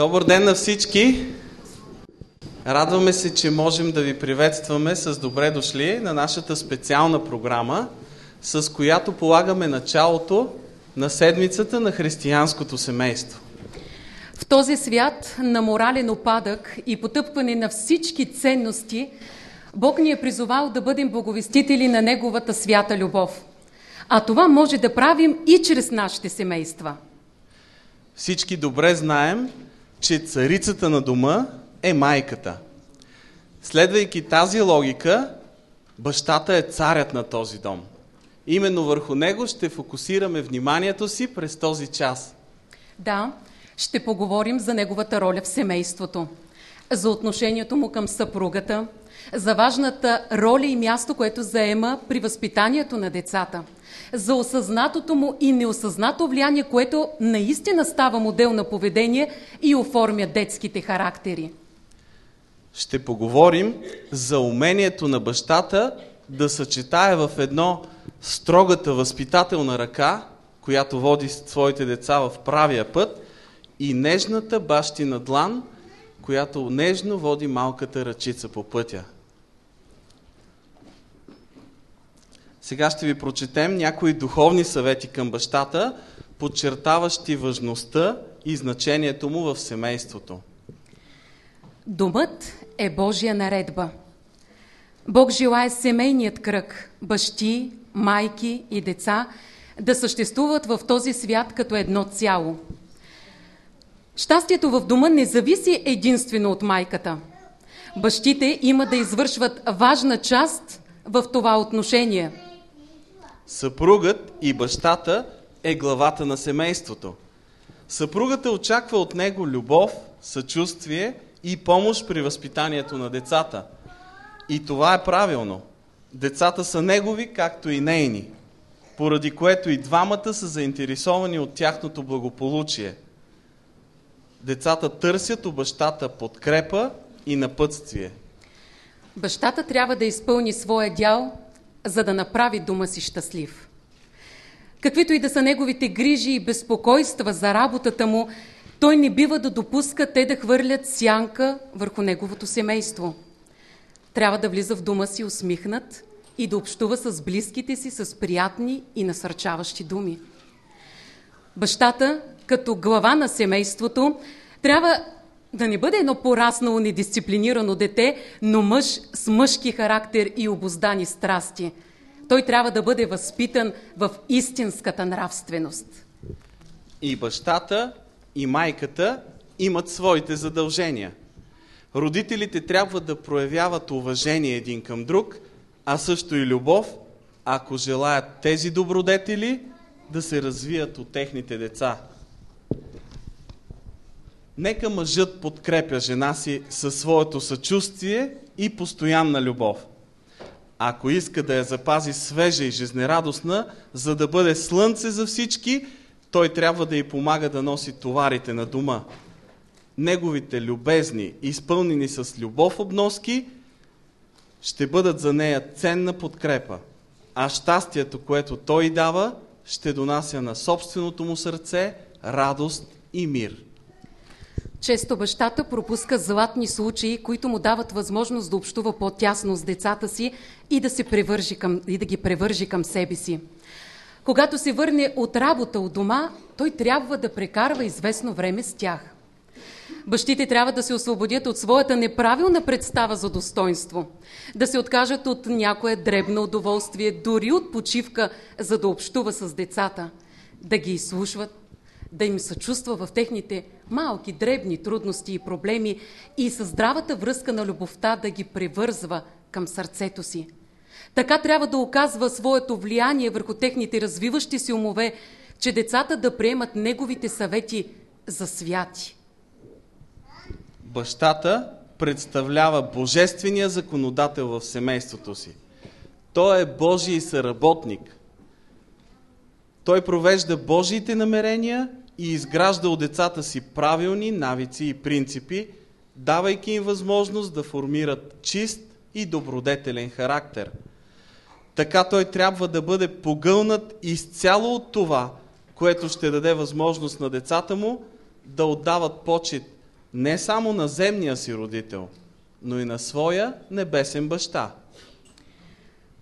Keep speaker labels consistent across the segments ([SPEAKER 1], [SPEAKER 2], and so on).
[SPEAKER 1] Добър ден на всички! Радваме се, че можем да ви приветстваме с добре дошли на нашата специална програма, с която полагаме началото на седмицата на християнското семейство.
[SPEAKER 2] В този свят на морален опадък и потъпкване на всички ценности, Бог ни е призовал да бъдем благовестители на Неговата свята любов. А това може да правим и чрез нашите семейства.
[SPEAKER 1] Всички добре знаем, че царицата на дома е майката. Следвайки тази логика, бащата е царят на този дом. Именно върху него ще фокусираме вниманието си през този час.
[SPEAKER 2] Да, ще поговорим за неговата роля в семейството, за отношението му към съпругата, за важната роля и място, което заема при възпитанието на децата, за осъзнатото му и неосъзнато влияние, което наистина става модел на поведение и оформя детските характери.
[SPEAKER 1] Ще поговорим за умението на бащата да съчетае в едно строгата възпитателна ръка, която води своите деца в правия път, и нежната бащина длан, която нежно води малката ръчица по пътя. Сега ще ви прочетем някои духовни съвети към бащата, подчертаващи важността и значението му в семейството.
[SPEAKER 2] Домът е Божия наредба. Бог желая семейният кръг, бащи, майки и деца да съществуват в този свят като едно цяло. Щастието в дома не зависи единствено от майката. Бащите има да извършват важна част в това отношение.
[SPEAKER 1] Съпругът и бащата е главата на семейството. Съпругата очаква от него любов, съчувствие и помощ при възпитанието на децата. И това е правилно. Децата са негови, както и нейни, поради което и двамата са заинтересовани от тяхното благополучие. Децата търсят у бащата подкрепа и напътствие.
[SPEAKER 2] Бащата трябва да изпълни своя дял, за да направи дома си щастлив. Каквито и да са неговите грижи и безпокойства за работата му, той не бива да допуска те да хвърлят сянка върху неговото семейство. Трябва да влиза в дома си усмихнат и да общува с близките си с приятни и насърчаващи думи. Бащата, като глава на семейството, трябва да не бъде едно пораснало недисциплинирано дете, но мъж с мъжки характер и обоздани страсти. Той трябва да бъде възпитан в истинската нравственост.
[SPEAKER 1] И бащата, и майката имат своите задължения. Родителите трябва да проявяват уважение един към друг, а също и любов, ако желаят тези добродетели да се развият от техните деца. Нека мъжът подкрепя жена си със своето съчувствие и постоянна любов. Ако иска да я запази свежа и жизнерадостна, за да бъде слънце за всички, той трябва да й помага да носи товарите на дома. Неговите любезни, изпълнени с любов обноски, ще бъдат за нея ценна подкрепа, а щастието, което той дава, ще донася на собственото му сърце радост и мир.
[SPEAKER 2] Често бащата пропуска златни случаи, които му дават възможност да общува по-тясно с децата си и да, се превържи към, и да ги превържи към себе си. Когато се върне от работа от дома, той трябва да прекарва известно време с тях. Бащите трябва да се освободят от своята неправилна представа за достоинство, да се откажат от някое дребно удоволствие, дори от почивка, за да общува с децата, да ги изслушват, да им съчувства в техните малки, дребни трудности и проблеми и със здравата връзка на любовта да ги превързва към сърцето си. Така трябва да оказва своето влияние върху техните развиващи си умове, че децата да приемат неговите съвети за святи.
[SPEAKER 1] Бащата представлява божествения законодател в семейството си. Той е Божий съработник. Той провежда Божиите намерения и изгражда от децата си правилни навици и принципи, давайки им възможност да формират чист и добродетелен характер. Така той трябва да бъде погълнат изцяло от това, което ще даде възможност на децата му да отдават почет Не само на земния си родител, но и на своя небесен баща.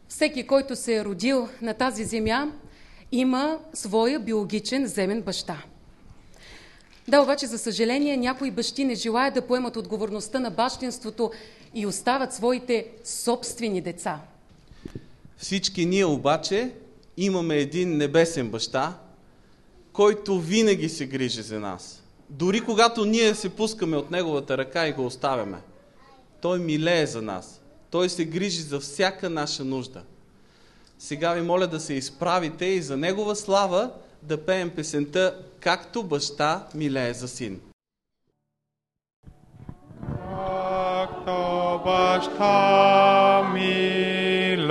[SPEAKER 2] Всеки, който се е родил на тази земя, има своя биологичен земен баща. Да, обаче, за съжаление, някои бащи не желаят да поемат отговорността на бащинството и остават своите собствени деца.
[SPEAKER 1] Всички ние обаче имаме един небесен баща, който винаги се грижи за нас. Дори когато ние се пускаме от неговата ръка и го оставяме, той милее за нас. Той се грижи за всяка наша нужда. Сега ви моля да се изправите и за негова слава да пеем песента Както баща милее за син.
[SPEAKER 3] Както баща милее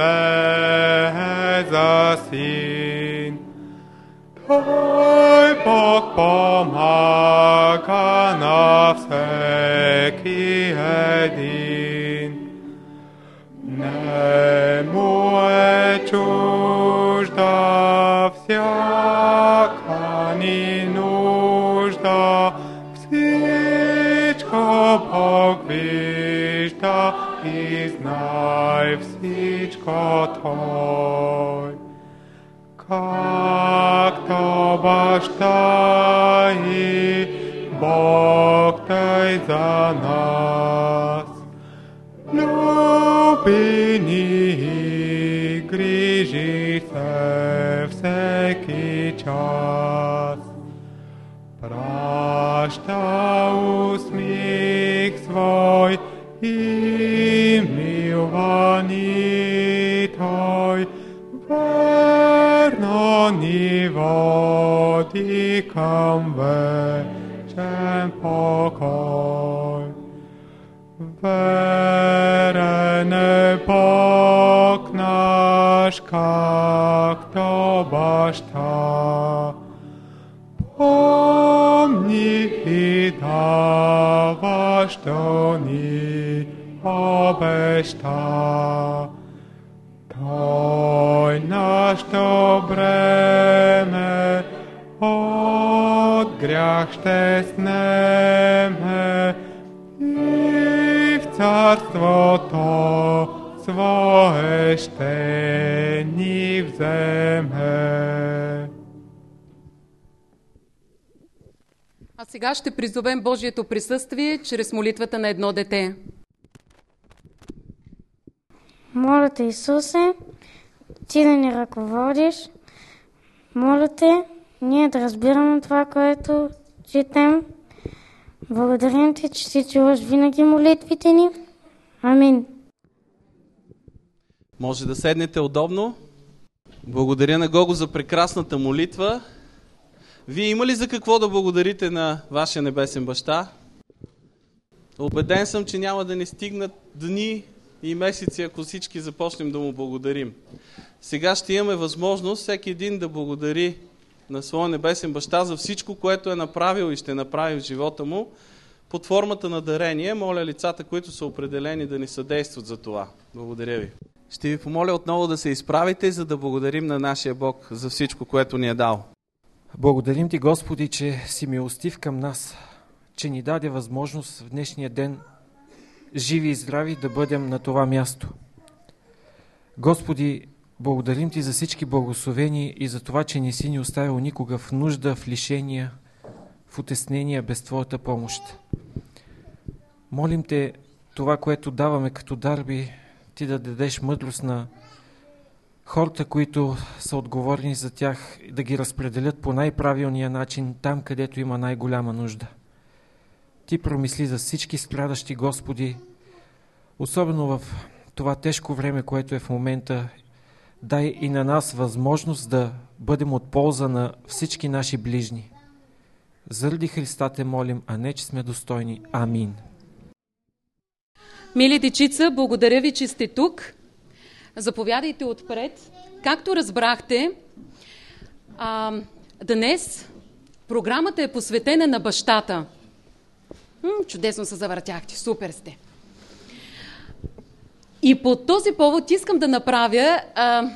[SPEAKER 3] за син, той Бог помага на всеки един. Знай всичко Той. Както баща и Бог Той за нас. Люби ни и грижи се всеки час. Праща ни води към вечен покой. Верен е Бог наш, както баща. Помни и даваш, от грях ще снеме и в царството свое ще ни вземе.
[SPEAKER 2] А сега ще призовем Божието присъствие чрез молитвата на едно дете.
[SPEAKER 4] Моля те, Исусе, ти да ни ръководиш. Моля те, ние да разбираме това, което четем. Благодарим ти, че си чуваш винаги молитвите ни. Амин.
[SPEAKER 1] Може да седнете удобно. Благодаря на Гого за прекрасната молитва. Вие има ли за какво да благодарите на вашия небесен баща? Обеден съм, че няма да ни стигнат дни и месеци, ако всички започнем да му благодарим. Сега ще имаме възможност всеки един да благодари на своя небесен баща за всичко, което е направил и ще направи в живота му под формата на дарение. Моля лицата, които са определени да ни съдействат за това. Благодаря ви. Ще ви помоля отново да се изправите, за да благодарим на нашия Бог за всичко, което ни е дал.
[SPEAKER 5] Благодарим ти, Господи, че си милостив към нас, че ни даде възможност в днешния ден живи и здрави да бъдем на това място. Господи, благодарим ти за всички благословени и за това, че не си ни оставил никога в нужда, в лишения, в утеснения без Твоята помощ. Молим Те това, което даваме като дарби, Ти да дадеш мъдрост на хората, които са отговорни за тях, да ги разпределят по най-правилния начин там, където има най-голяма нужда. Ти промисли за всички страдащи Господи, особено в това тежко време, което е в момента. Дай и на нас възможност да бъдем от полза на всички наши ближни. Заради Христа те молим, а не че сме достойни. Амин.
[SPEAKER 2] Мили дечица, благодаря ви, че сте тук. Заповядайте отпред. Както разбрахте, а, днес програмата е посветена на бащата. М, чудесно се завъртяхте, супер сте. И по този повод искам да направя а,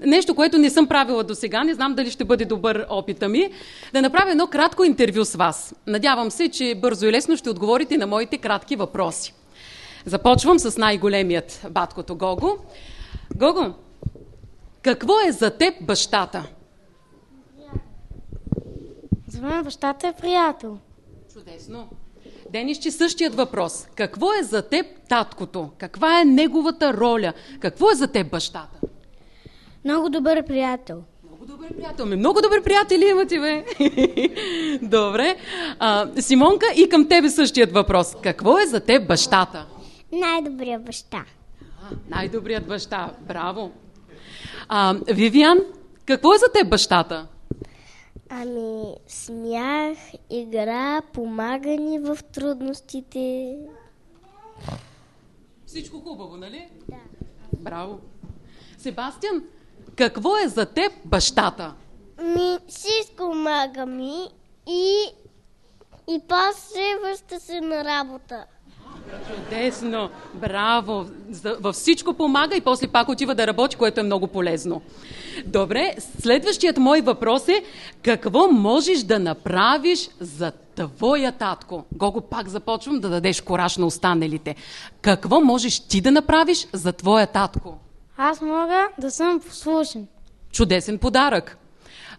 [SPEAKER 2] нещо, което не съм правила до сега, не знам дали ще бъде добър опита ми, да направя едно кратко интервю с вас. Надявам се, че бързо и лесно ще отговорите на моите кратки въпроси. Започвам с най-големият баткото Гого. Гого, какво е за теб бащата?
[SPEAKER 4] За мен бащата е приятел.
[SPEAKER 2] Чудесно. Денисче, същият въпрос. Какво е за теб таткото? Каква е неговата роля? Какво е за теб бащата?
[SPEAKER 4] Много добър приятел.
[SPEAKER 2] Много добър приятел. Ме, много добри приятели имате, бе. Добре. А, Симонка, и към тебе същият въпрос. Какво е за теб бащата?
[SPEAKER 6] Най-добрия баща.
[SPEAKER 2] А, най-добрият баща. Браво. А, Вивиан, какво е за теб бащата?
[SPEAKER 6] Ами, смях, игра, помага ни в трудностите.
[SPEAKER 2] Всичко хубаво, нали? Да. Браво. Себастиан, какво е за теб бащата?
[SPEAKER 6] Ми, всичко мага ми и, и после връща се на работа.
[SPEAKER 2] Чудесно! Браво! Във всичко помага и после пак отива да работи, което е много полезно. Добре, следващият мой въпрос е какво можеш да направиш за твоя татко? Гого, пак започвам да дадеш кораж на останалите. Какво можеш ти да направиш за твоя татко?
[SPEAKER 4] Аз мога да съм послушен.
[SPEAKER 2] Чудесен подарък.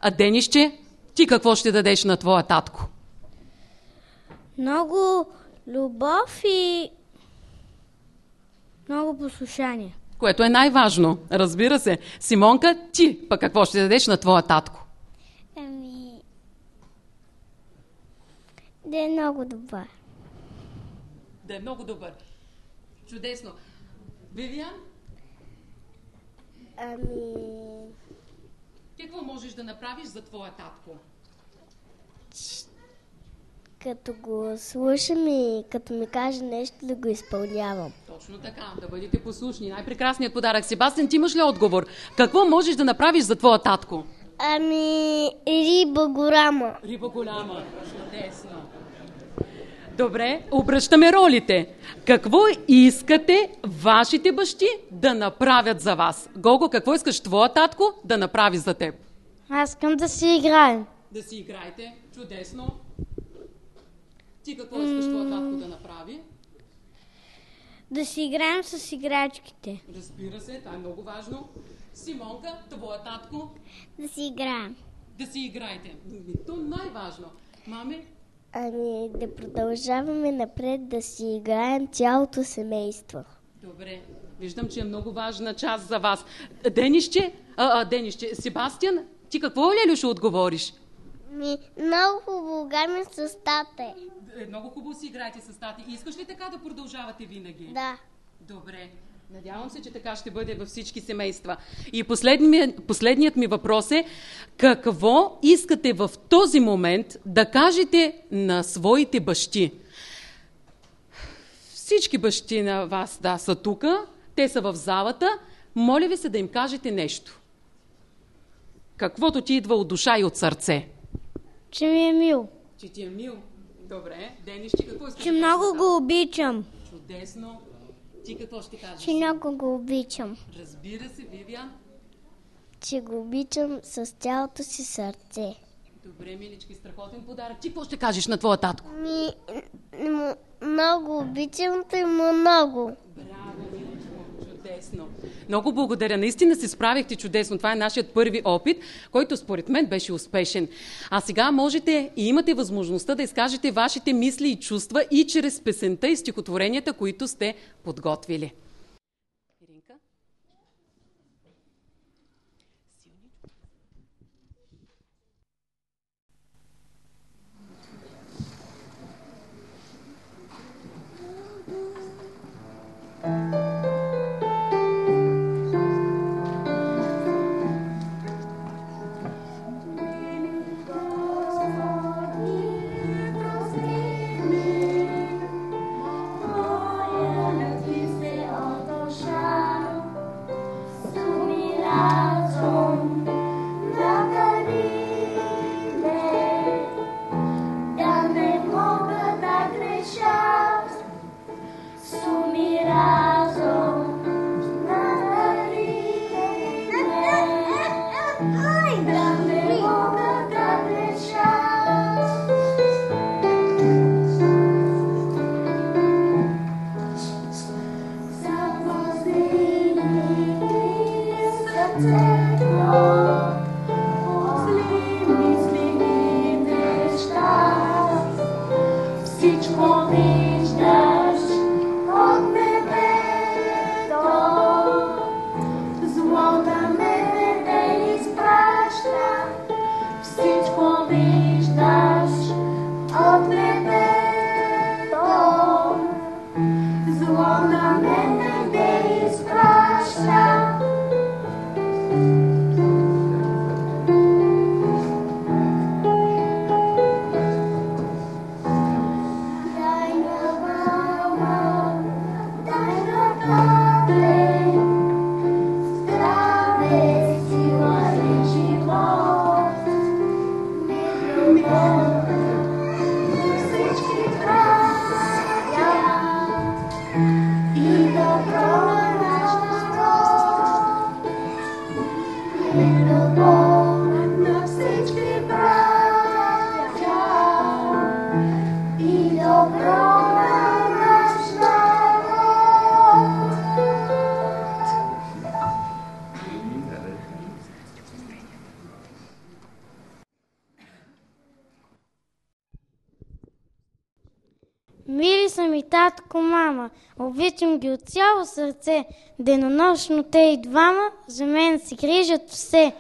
[SPEAKER 2] А Денисче, ти какво ще дадеш на твоя татко?
[SPEAKER 4] Много любов и много послушание.
[SPEAKER 2] Което е най-важно, разбира се. Симонка, ти пък какво ще дадеш на твоя татко?
[SPEAKER 6] Ами, да е много добър.
[SPEAKER 2] Да е много добър. Чудесно. Вивиан,
[SPEAKER 6] Ами,
[SPEAKER 2] какво можеш да направиш за твоя татко?
[SPEAKER 6] Като го слушам и като ми каже нещо да го изпълнявам.
[SPEAKER 2] Точно така, да бъдете послушни. Най-прекрасният подарък. Себастиан, ти имаш ли отговор? Какво можеш да направиш за твоя татко?
[SPEAKER 6] Ами, риба горама.
[SPEAKER 2] Риба голяма. Чудесно. Добре, обръщаме ролите. Какво искате вашите бащи да направят за вас? Гого, какво искаш твоя татко да направи за теб?
[SPEAKER 4] Аз искам да си играем.
[SPEAKER 2] Да си играете. Чудесно. Ти какво искаш твоя татко да направи?
[SPEAKER 4] Да си играем с играчките.
[SPEAKER 2] Разбира се, това е много важно. Симонка, твоя татко,
[SPEAKER 6] Да си играем.
[SPEAKER 2] да си играете. Ами, То най-важно. Маме,
[SPEAKER 6] Ами, да продължаваме напред да си играем цялото семейство.
[SPEAKER 2] Добре. Виждам, че е много важна част за вас. Денисче, а, а, Денисче, Себастиан, ти какво ли ще отговориш?
[SPEAKER 6] Ми, много хубаво с тате.
[SPEAKER 2] Е, много хубаво си играете с тати. Искаш ли така да продължавате винаги?
[SPEAKER 6] Да.
[SPEAKER 2] Добре. Надявам се, че така ще бъде във всички семейства. И последният, последният ми въпрос е, какво искате в този момент да кажете на своите бащи? Всички бащи на вас, да, са тук, те са в залата. Моля ви се да им кажете нещо. Каквото ти идва от душа и от сърце.
[SPEAKER 4] Че ми е мил.
[SPEAKER 2] Че ти е мил. Добре. Денис, ти какво искаш?
[SPEAKER 4] Че много го обичам.
[SPEAKER 2] Чудесно. Ти какво ще кажеш?
[SPEAKER 6] Че много го обичам.
[SPEAKER 2] Разбира се, Вивиан.
[SPEAKER 6] Че го обичам с цялото си сърце.
[SPEAKER 2] Добре, милички, страхотен подарък. Ти какво ще кажеш на твоя татко?
[SPEAKER 6] Ми, много обичам те много.
[SPEAKER 2] Браво, чудесно. Много благодаря. Наистина се справихте чудесно. Това е нашият първи опит, който според мен беше успешен. А сега можете и имате възможността да изкажете вашите мисли и чувства и чрез песента и стихотворенията, които сте подготвили. Иринка?
[SPEAKER 7] Moje
[SPEAKER 4] цяло сърце. Денонощно те и двама за мен си грижат все.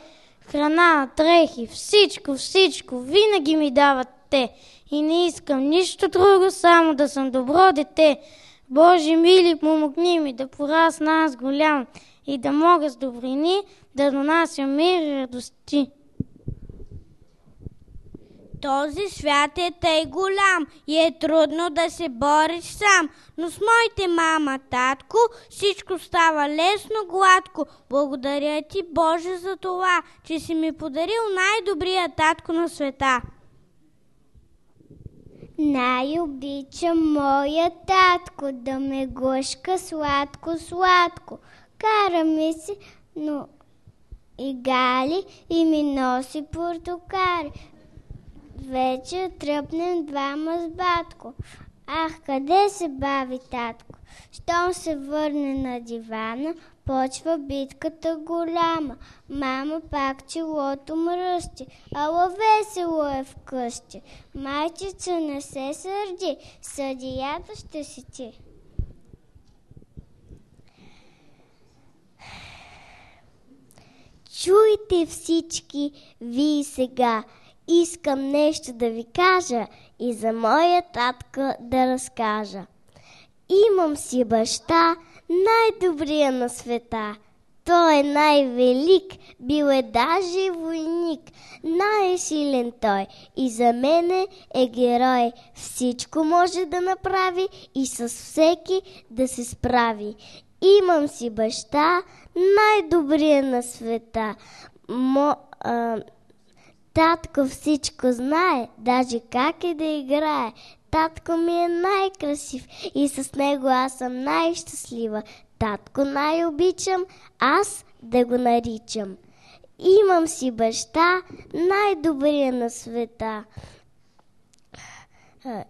[SPEAKER 4] Храна, дрехи, всичко, всичко, винаги ми дават те. И не искам нищо друго, само да съм добро дете. Боже, мили, помогни ми да порасна аз голям и да мога с добрини да донася мир и радости.
[SPEAKER 8] Този свят е тъй голям и е трудно да се бориш сам, но с моите мама, татко, всичко става лесно, гладко. Благодаря ти, Боже, за това, че си ми подарил най-добрия татко на света.
[SPEAKER 6] Най-обичам моя татко да ме глъшка сладко-сладко. Кара ми се, но и гали и ми носи портокали. Вече тръпнем двама с батко. Ах, къде се бави татко? Щом се върне на дивана, почва битката голяма. Мама пак челото мръщи, ала весело е вкъщи. Майчица не се сърди, съдията ще си ти. Чуйте всички вие сега. Искам нещо да ви кажа и за моя татка да разкажа. Имам си баща, най-добрия на света. Той е най-велик, бил е даже войник. Най-силен той и за мене е герой. Всичко може да направи и с всеки да се справи. Имам си баща, най-добрия на света. Мо, а, Татко всичко знае, даже как е да играе. Татко ми е най-красив и с него аз съм най-щастлива. Татко най-обичам, аз да го наричам. Имам си баща, най-добрия на света.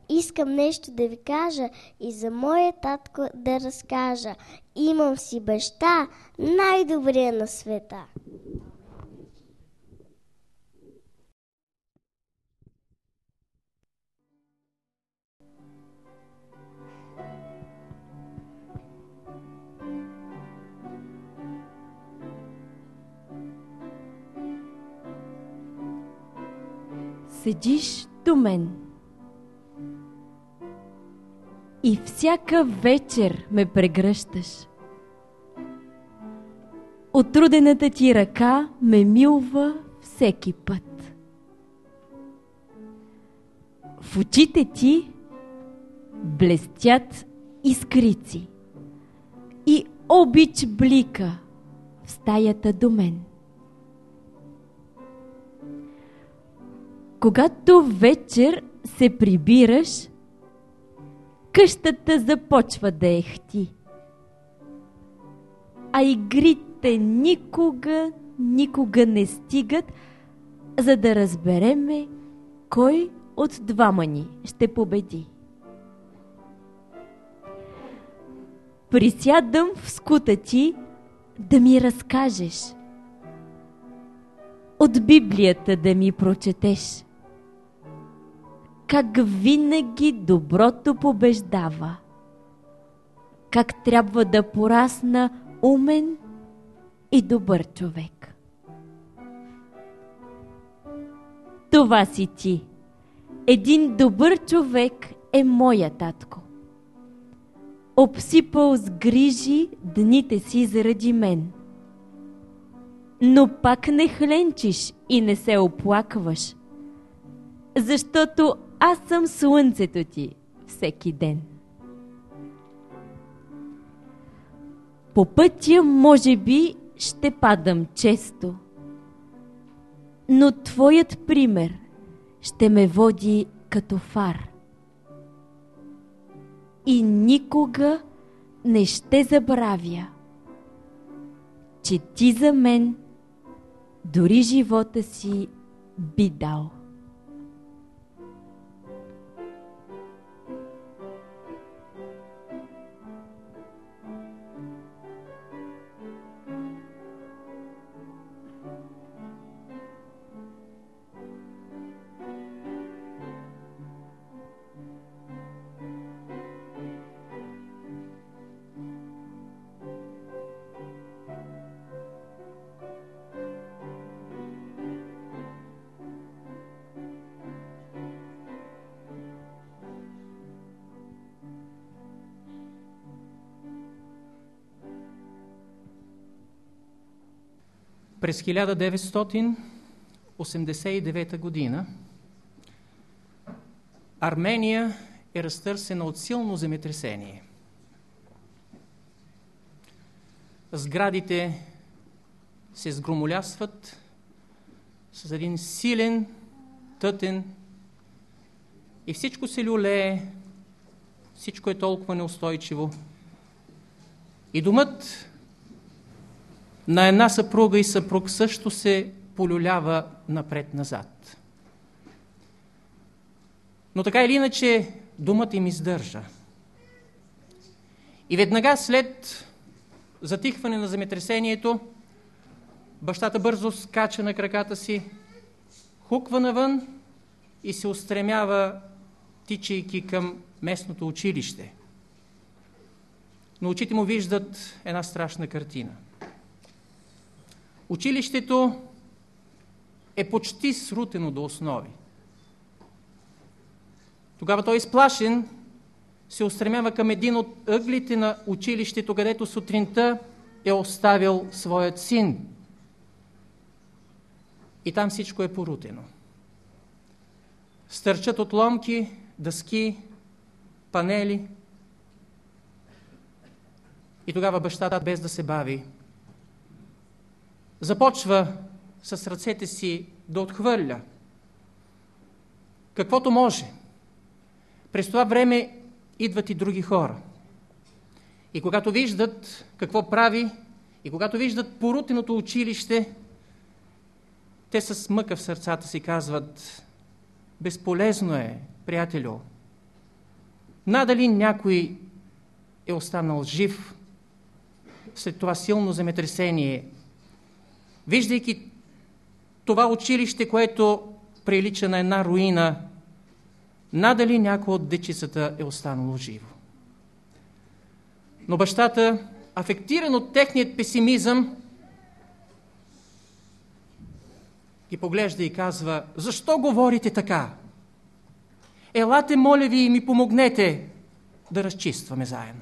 [SPEAKER 6] Искам нещо да ви кажа и за моя татко да разкажа. Имам си баща, най-добрия на света.
[SPEAKER 9] Седиш до мен. И всяка вечер ме прегръщаш. Отрудената ти ръка ме милва всеки път. В очите ти блестят искрици и обич блика в стаята до мен. Когато вечер се прибираш, къщата започва да ехти. А игрите никога, никога не стигат, за да разбереме кой от двама ни ще победи. Присядам в скута ти да ми разкажеш. От Библията да ми прочетеш. Как винаги доброто побеждава. Как трябва да порасна умен и добър човек. Това си ти. Един добър човек е моя татко. Обсипал с грижи дните си заради мен. Но пак не хленчиш и не се оплакваш, защото аз съм слънцето ти всеки ден. По пътя, може би, ще падам често, но твоят пример ще ме води като фар. И никога не ще забравя, че ти за мен дори живота си би дал.
[SPEAKER 10] През 1989 година Армения е разтърсена от силно земетресение. Сградите се сгромолясват с един силен, тътен и всичко се люлее, всичко е толкова неустойчиво. И домът на една съпруга и съпруг също се полюлява напред-назад. Но така или иначе, думата им издържа. И веднага след затихване на земетресението, бащата бързо скача на краката си, хуква навън и се устремява, тичайки към местното училище. Но очите му виждат една страшна картина – Училището е почти срутено до основи. Тогава той изплашен се устремява към един от ъглите на училището, където сутринта е оставил своят син. И там всичко е порутено. Стърчат отломки, дъски, панели. И тогава бащата, без да се бави, започва с ръцете си да отхвърля каквото може. През това време идват и други хора. И когато виждат какво прави, и когато виждат порутеното училище, те с мъка в сърцата си казват безполезно е, приятелю. Надали някой е останал жив след това силно земетресение Виждайки това училище, което прилича на една руина, надали някой от дечицата е останало живо. Но бащата, афектиран от техният песимизъм, ги поглежда и казва, защо говорите така? Елате, моля ви, и ми помогнете да разчистваме заедно.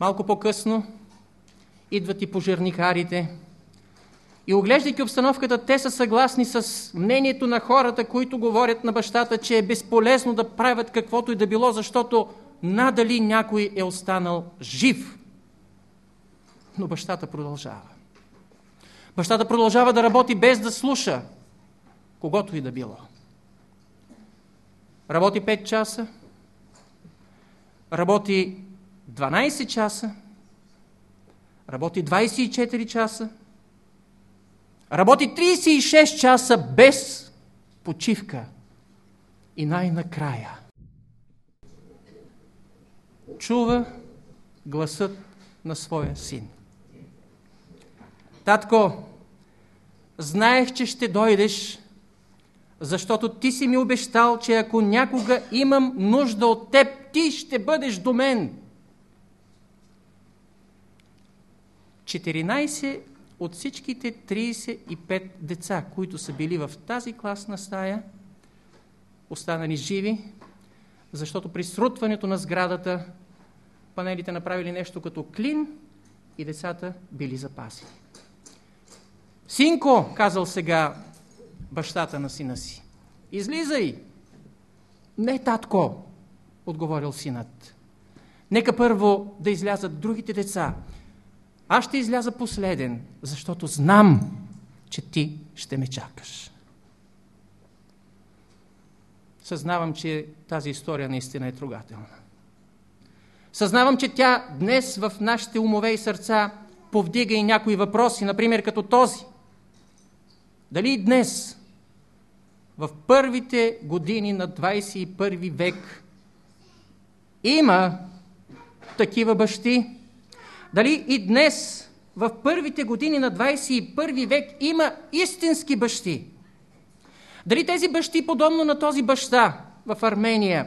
[SPEAKER 10] Малко по-късно идват и пожарникарите. И оглеждайки обстановката, те са съгласни с мнението на хората, които говорят на бащата, че е безполезно да правят каквото и да било, защото надали някой е останал жив. Но бащата продължава. Бащата продължава да работи без да слуша когото и да било. Работи 5 часа, работи 12 часа, работи 24 часа, работи 36 часа без почивка. И най-накрая чува гласът на своя син. Татко, знаех, че ще дойдеш, защото ти си ми обещал, че ако някога имам нужда от теб, ти ще бъдеш до мен. 14 от всичките 35 деца, които са били в тази класна стая, останали живи, защото при срутването на сградата панелите направили нещо като клин и децата били запасени. Синко, казал сега бащата на сина си, излизай. Не, татко, отговорил синът. Нека първо да излязат другите деца. Аз ще изляза последен, защото знам, че ти ще ме чакаш. Съзнавам, че тази история наистина е трогателна. Съзнавам, че тя днес в нашите умове и сърца повдига и някои въпроси, например като този. Дали и днес, в първите години на 21 век, има такива бащи? Дали и днес, в първите години на 21 век, има истински бащи? Дали тези бащи, подобно на този баща в Армения,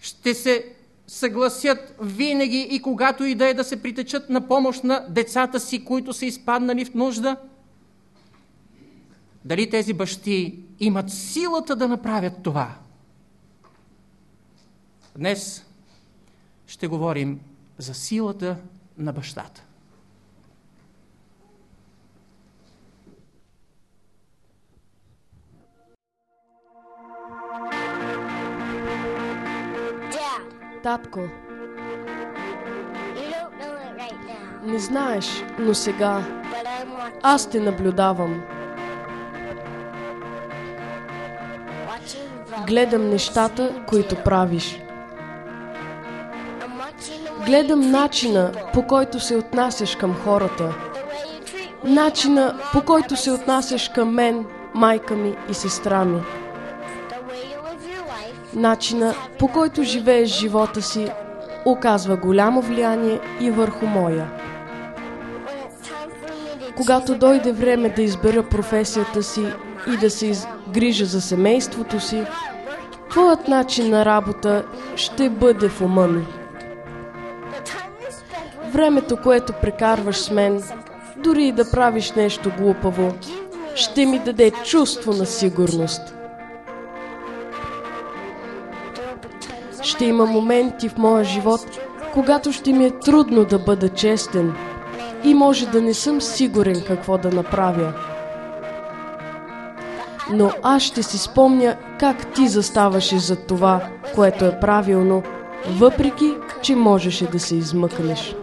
[SPEAKER 10] ще се съгласят винаги и когато и да е да се притечат на помощ на децата си, които са изпаднали в нужда? Дали тези бащи имат силата да направят това? Днес ще говорим за силата на бащата.
[SPEAKER 11] Татко,
[SPEAKER 6] right
[SPEAKER 11] не знаеш, но сега аз те наблюдавам. Гледам нещата, които правиш. Гледам начина, по който се отнасяш към хората. Начина, по който се отнасяш към мен, майка ми и сестра ми. Начина, по който живееш живота си, оказва голямо влияние и върху моя. Когато дойде време да избера професията си и да се грижа за семейството си, твоят начин на работа ще бъде в ума ми. Времето, което прекарваш с мен, дори и да правиш нещо глупаво, ще ми даде чувство на сигурност. Ще има моменти в моя живот, когато ще ми е трудно да бъда честен и може да не съм сигурен какво да направя. Но аз ще си спомня как ти заставаше за това, което е правилно, въпреки, че можеше да се измъкнеш.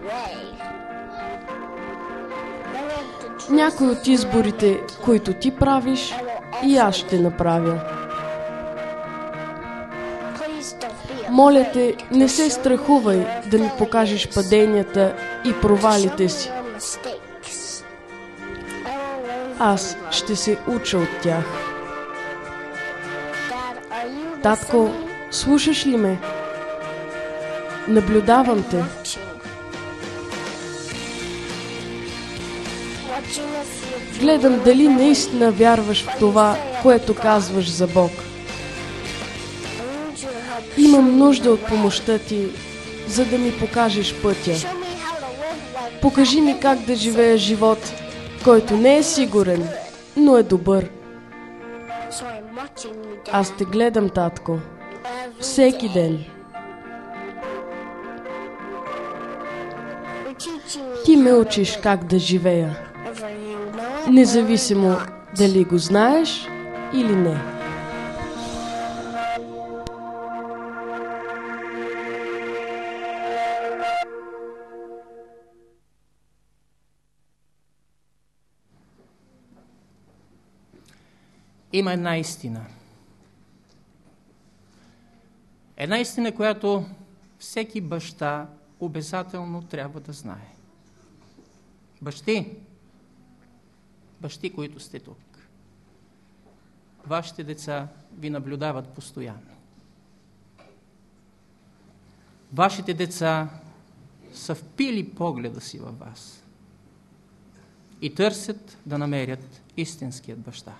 [SPEAKER 11] Някой от изборите, които ти правиш, и аз ще направя. Моля те, не се страхувай да ми покажеш паденията и провалите си. Аз ще се уча от тях. Татко, слушаш ли ме? Наблюдавам те. Гледам дали наистина вярваш в това, което казваш за Бог. Имам нужда от помощта ти, за да ми покажеш пътя. Покажи ми как да живея живот, който не е сигурен, но е добър. Аз те гледам, татко, всеки ден. Ти ме учиш как да живея, независимо дали го знаеш или не.
[SPEAKER 10] Има една истина. Една истина, която всеки баща обязателно трябва да знае. Бащи, бащи, които сте тук, вашите деца ви наблюдават постоянно. Вашите деца са впили погледа си във вас и търсят да намерят истинският баща.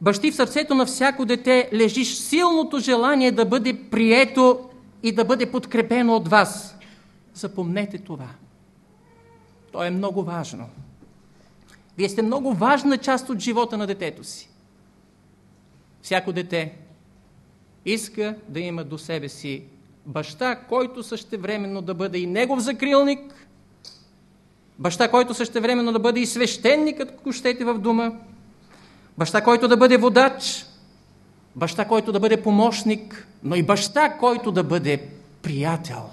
[SPEAKER 10] Бащи в сърцето на всяко дете лежи силното желание да бъде прието и да бъде подкрепено от вас. Запомнете това. То е много важно. Вие сте много важна част от живота на детето си. Всяко дете иска да има до себе си баща, който същевременно да бъде и негов закрилник, баща, който същевременно да бъде и свещеник, ако щете в дома, баща, който да бъде водач, баща, който да бъде помощник, но и баща, който да бъде приятел.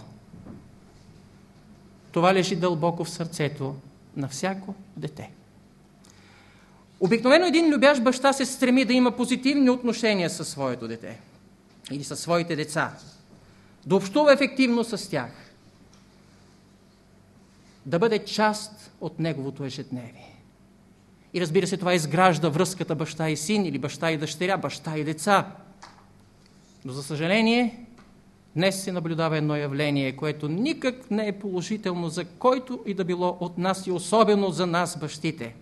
[SPEAKER 10] Това лежи дълбоко в сърцето на всяко дете. Обикновено един любящ баща се стреми да има позитивни отношения със своето дете или със своите деца, да общува ефективно с тях, да бъде част от неговото ежедневие. И разбира се, това изгражда връзката баща и син или баща и дъщеря, баща и деца. Но за съжаление, днес се наблюдава едно явление, което никак не е положително за който и да било от нас и особено за нас бащите.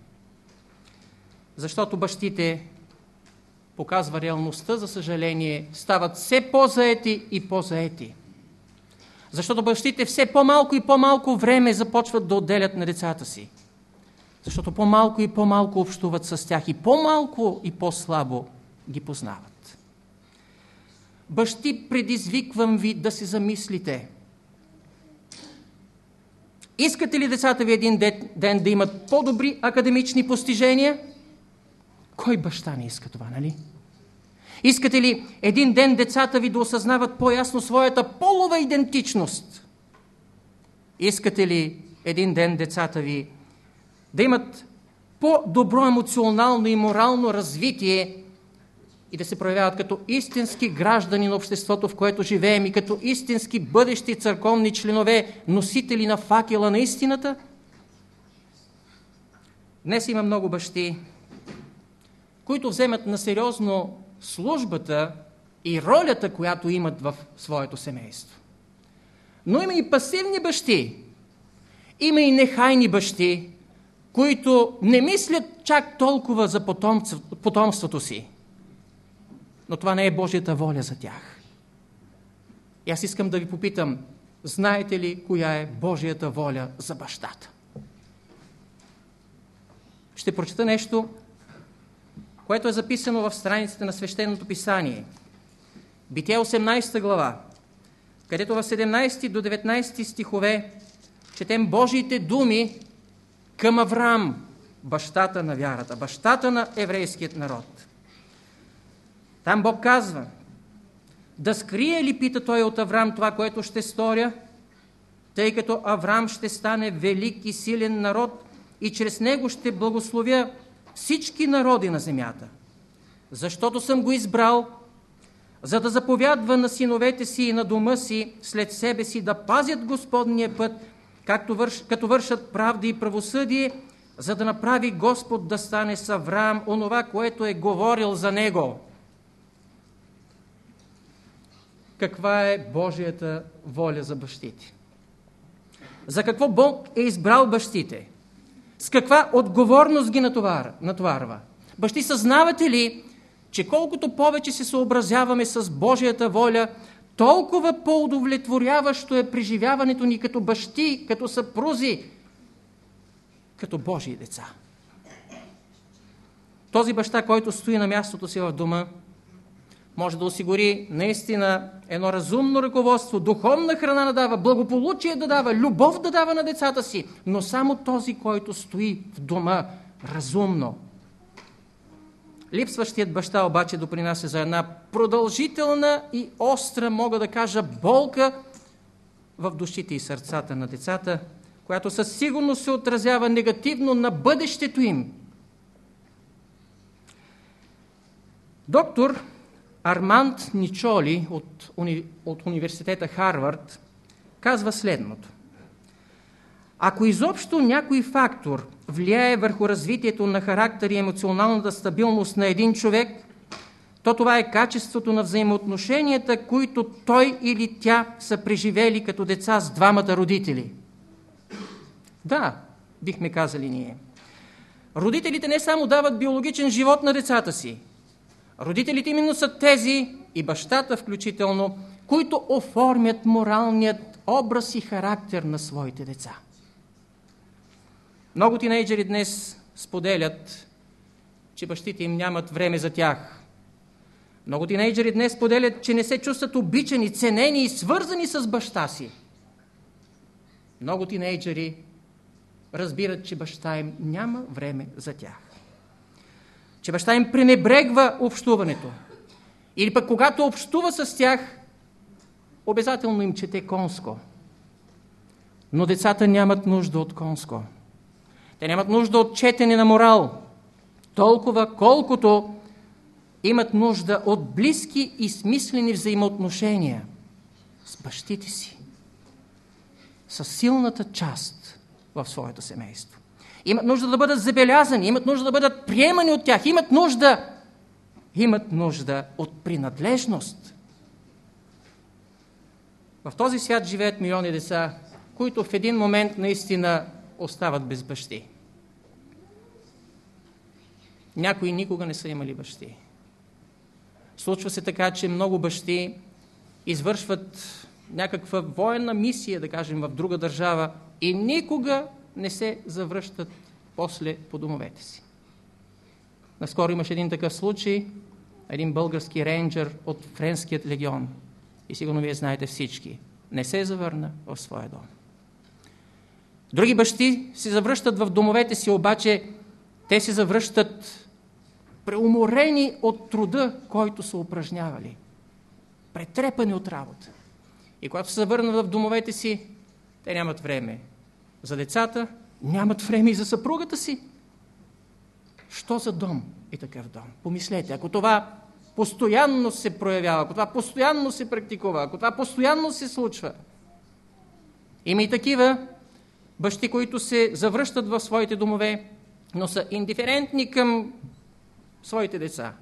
[SPEAKER 10] Защото бащите показва реалността, за съжаление, стават все по-заети и по-заети. Защото бащите все по-малко и по-малко време започват да отделят на децата си. Защото по-малко и по-малко общуват с тях и по-малко и по-слабо ги познават. Бащи, предизвиквам ви да се замислите. Искате ли децата ви един ден да имат по-добри академични постижения? Кой баща не иска това, нали? Искате ли един ден децата ви да осъзнават по-ясно своята полова идентичност? Искате ли един ден децата ви да имат по-добро емоционално и морално развитие и да се проявяват като истински граждани на обществото, в което живеем и като истински бъдещи църковни членове, носители на факела на истината? Днес има много бащи, които вземат на сериозно службата и ролята, която имат в своето семейство. Но има и пасивни бащи, има и нехайни бащи, които не мислят чак толкова за потомството си. Но това не е Божията воля за тях. И аз искам да ви попитам, знаете ли коя е Божията воля за бащата? Ще прочета нещо, което е записано в страниците на Свещеното писание. Битие 18 глава, където в 17 до 19 стихове четем Божиите думи към Авраам, бащата на вярата, бащата на еврейският народ. Там Бог казва, да скрие ли, пита той от Авраам, това, което ще сторя, тъй като Авраам ще стане велик и силен народ и чрез него ще благословя всички народи на земята, защото съм го избрал, за да заповядва на синовете си и на дома си след себе си да пазят Господния път, както върш, като вършат правда и правосъдие, за да направи Господ да стане с Авраам онова, което е говорил за него. Каква е Божията воля за бащите? За какво Бог е избрал бащите? С каква отговорност ги натоварва? Бащи, съзнавате ли, че колкото повече се съобразяваме с Божията воля, толкова по-удовлетворяващо е преживяването ни като бащи, като съпрузи, като Божии деца. Този баща, който стои на мястото си в дома, може да осигури наистина едно разумно ръководство, духовна храна да дава, благополучие да дава, любов да дава на децата си, но само този, който стои в дома разумно. Липсващият баща обаче допринася за една продължителна и остра, мога да кажа, болка в душите и сърцата на децата, която със сигурност се отразява негативно на бъдещето им. Доктор Арманд Ничоли от, уни, от университета Харвард казва следното. Ако изобщо някой фактор влияе върху развитието на характер и емоционалната стабилност на един човек, то това е качеството на взаимоотношенията, които той или тя са преживели като деца с двамата родители. Да, бихме казали ние. Родителите не само дават биологичен живот на децата си, Родителите именно са тези, и бащата включително, които оформят моралният образ и характер на своите деца. Много тинейджери днес споделят, че бащите им нямат време за тях. Много тинейджери днес споделят, че не се чувстват обичани, ценени и свързани с баща си. Много тинейджери разбират, че баща им няма време за тях. Че баща им пренебрегва общуването. Или пък когато общува с тях, обязателно им чете конско. Но децата нямат нужда от конско. Те нямат нужда от четене на морал. Толкова, колкото имат нужда от близки и смислени взаимоотношения с бащите си. С силната част в своето семейство. Имат нужда да бъдат забелязани, имат нужда да бъдат приемани от тях, имат нужда, имат нужда от принадлежност. В този свят живеят милиони деца, които в един момент наистина остават без бащи. Някои никога не са имали бащи. Случва се така, че много бащи извършват някаква военна мисия, да кажем, в друга държава и никога не се завръщат после по домовете си. Наскоро имаше един такъв случай, един български рейнджер от Френският легион. И сигурно вие знаете всички. Не се завърна в своя дом. Други бащи се завръщат в домовете си, обаче те се завръщат преуморени от труда, който са упражнявали. Претрепани от работа. И когато се завърнат в домовете си, те нямат време за децата, нямат време и за съпругата си. Що за дом е такъв дом? Помислете, ако това постоянно се проявява, ако това постоянно се практикува, ако това постоянно се случва. Има и такива бащи, които се завръщат в своите домове, но са индиферентни към своите деца.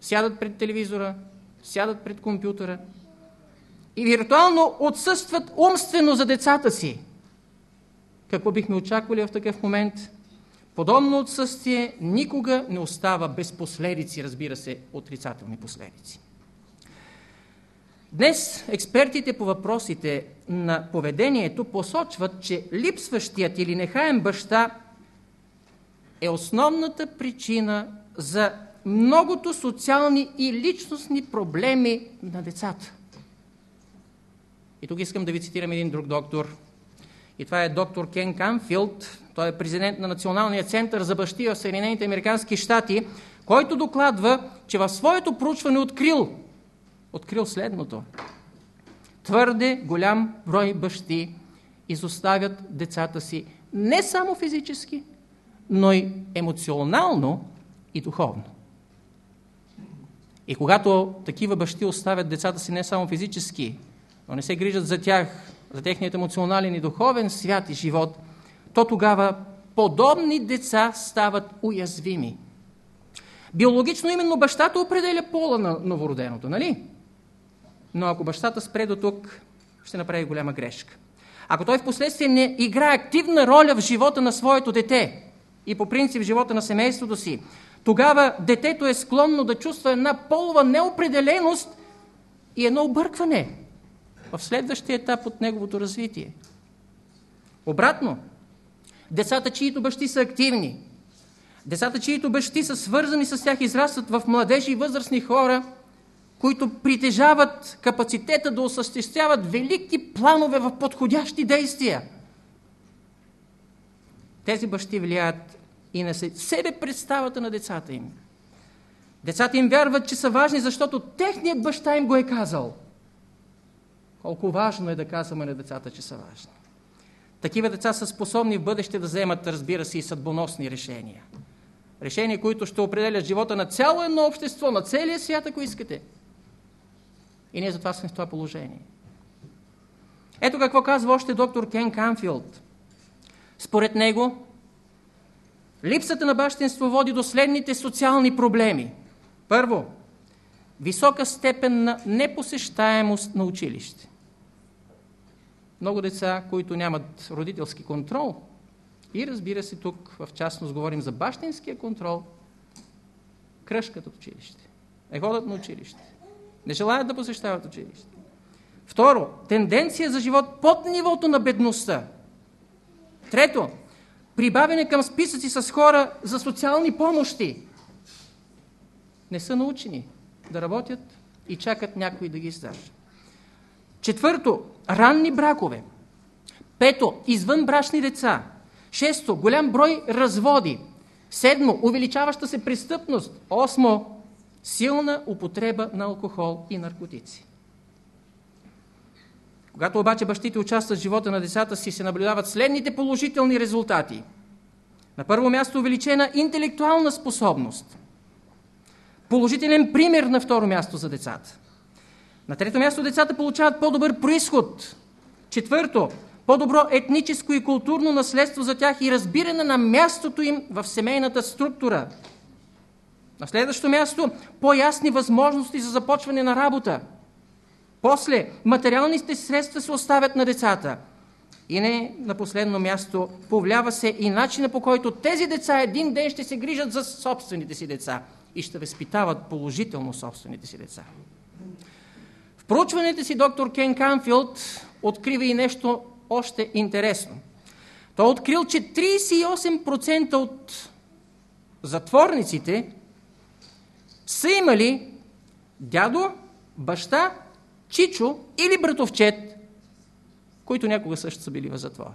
[SPEAKER 10] Сядат пред телевизора, сядат пред компютъра и виртуално отсъстват умствено за децата си. Какво бихме очаквали в такъв момент? Подобно отсъствие никога не остава без последици, разбира се, отрицателни последици. Днес експертите по въпросите на поведението посочват, че липсващият или нехаен баща е основната причина за многото социални и личностни проблеми на децата. И тук искам да ви цитирам един друг доктор. И това е доктор Кен Канфилд. Той е президент на Националния център за бащи в Съединените Американски щати, който докладва, че в своето проучване открил, открил следното. Твърде голям брой бащи изоставят децата си не само физически, но и емоционално и духовно. И когато такива бащи оставят децата си не само физически, но не се грижат за тях, за техният емоционален и духовен свят и живот, то тогава подобни деца стават уязвими. Биологично именно бащата определя пола на новороденото, нали? Но ако бащата спре до тук, ще направи голяма грешка. Ако той в последствие не играе активна роля в живота на своето дете и по принцип в живота на семейството си, тогава детето е склонно да чувства една полова неопределеност и едно объркване в следващия етап от неговото развитие. Обратно, децата, чието бащи са активни, децата, чието бащи са свързани с тях, израстват в младежи и възрастни хора, които притежават капацитета да осъществяват велики планове в подходящи действия. Тези бащи влияят и на себе представата на децата им. Децата им вярват, че са важни, защото техният баща им го е казал. Колко важно е да казваме на децата, че са важни. Такива деца са способни в бъдеще да вземат, разбира се, и съдбоносни решения. Решения, които ще определят живота на цяло едно общество, на целия свят, ако искате. И ние затова сме в това положение. Ето какво казва още доктор Кен Канфилд. Според него, Липсата на бащинство води до следните социални проблеми. Първо, висока степен на непосещаемост на училище. Много деца, които нямат родителски контрол, и разбира се тук в частност говорим за бащинския контрол, кръшкат от училище. Не ходят на училище. Не желаят да посещават училище. Второ, тенденция за живот под нивото на бедността. Трето, прибавяне към списъци с хора за социални помощи. Не са научени да работят и чакат някой да ги издържа. Четвърто, ранни бракове. Пето, извънбрачни деца. Шесто, голям брой разводи. Седмо, увеличаваща се престъпност. Осмо, силна употреба на алкохол и наркотици. Когато обаче бащите участват в живота на децата си, се наблюдават следните положителни резултати. На първо място увеличена интелектуална способност. Положителен пример на второ място за децата. На трето място децата получават по-добър происход. Четвърто, по-добро етническо и културно наследство за тях и разбиране на мястото им в семейната структура. На следващо място, по-ясни възможности за започване на работа. После, материалните средства се оставят на децата. И не на последно място, повлява се и начина по който тези деца един ден ще се грижат за собствените си деца и ще възпитават положително собствените си деца. Проучването си доктор Кен Канфилд открива и нещо още интересно. Той е открил, че 38% от затворниците са имали дядо, баща, чичо или братовчет, които някога също са били в затвора.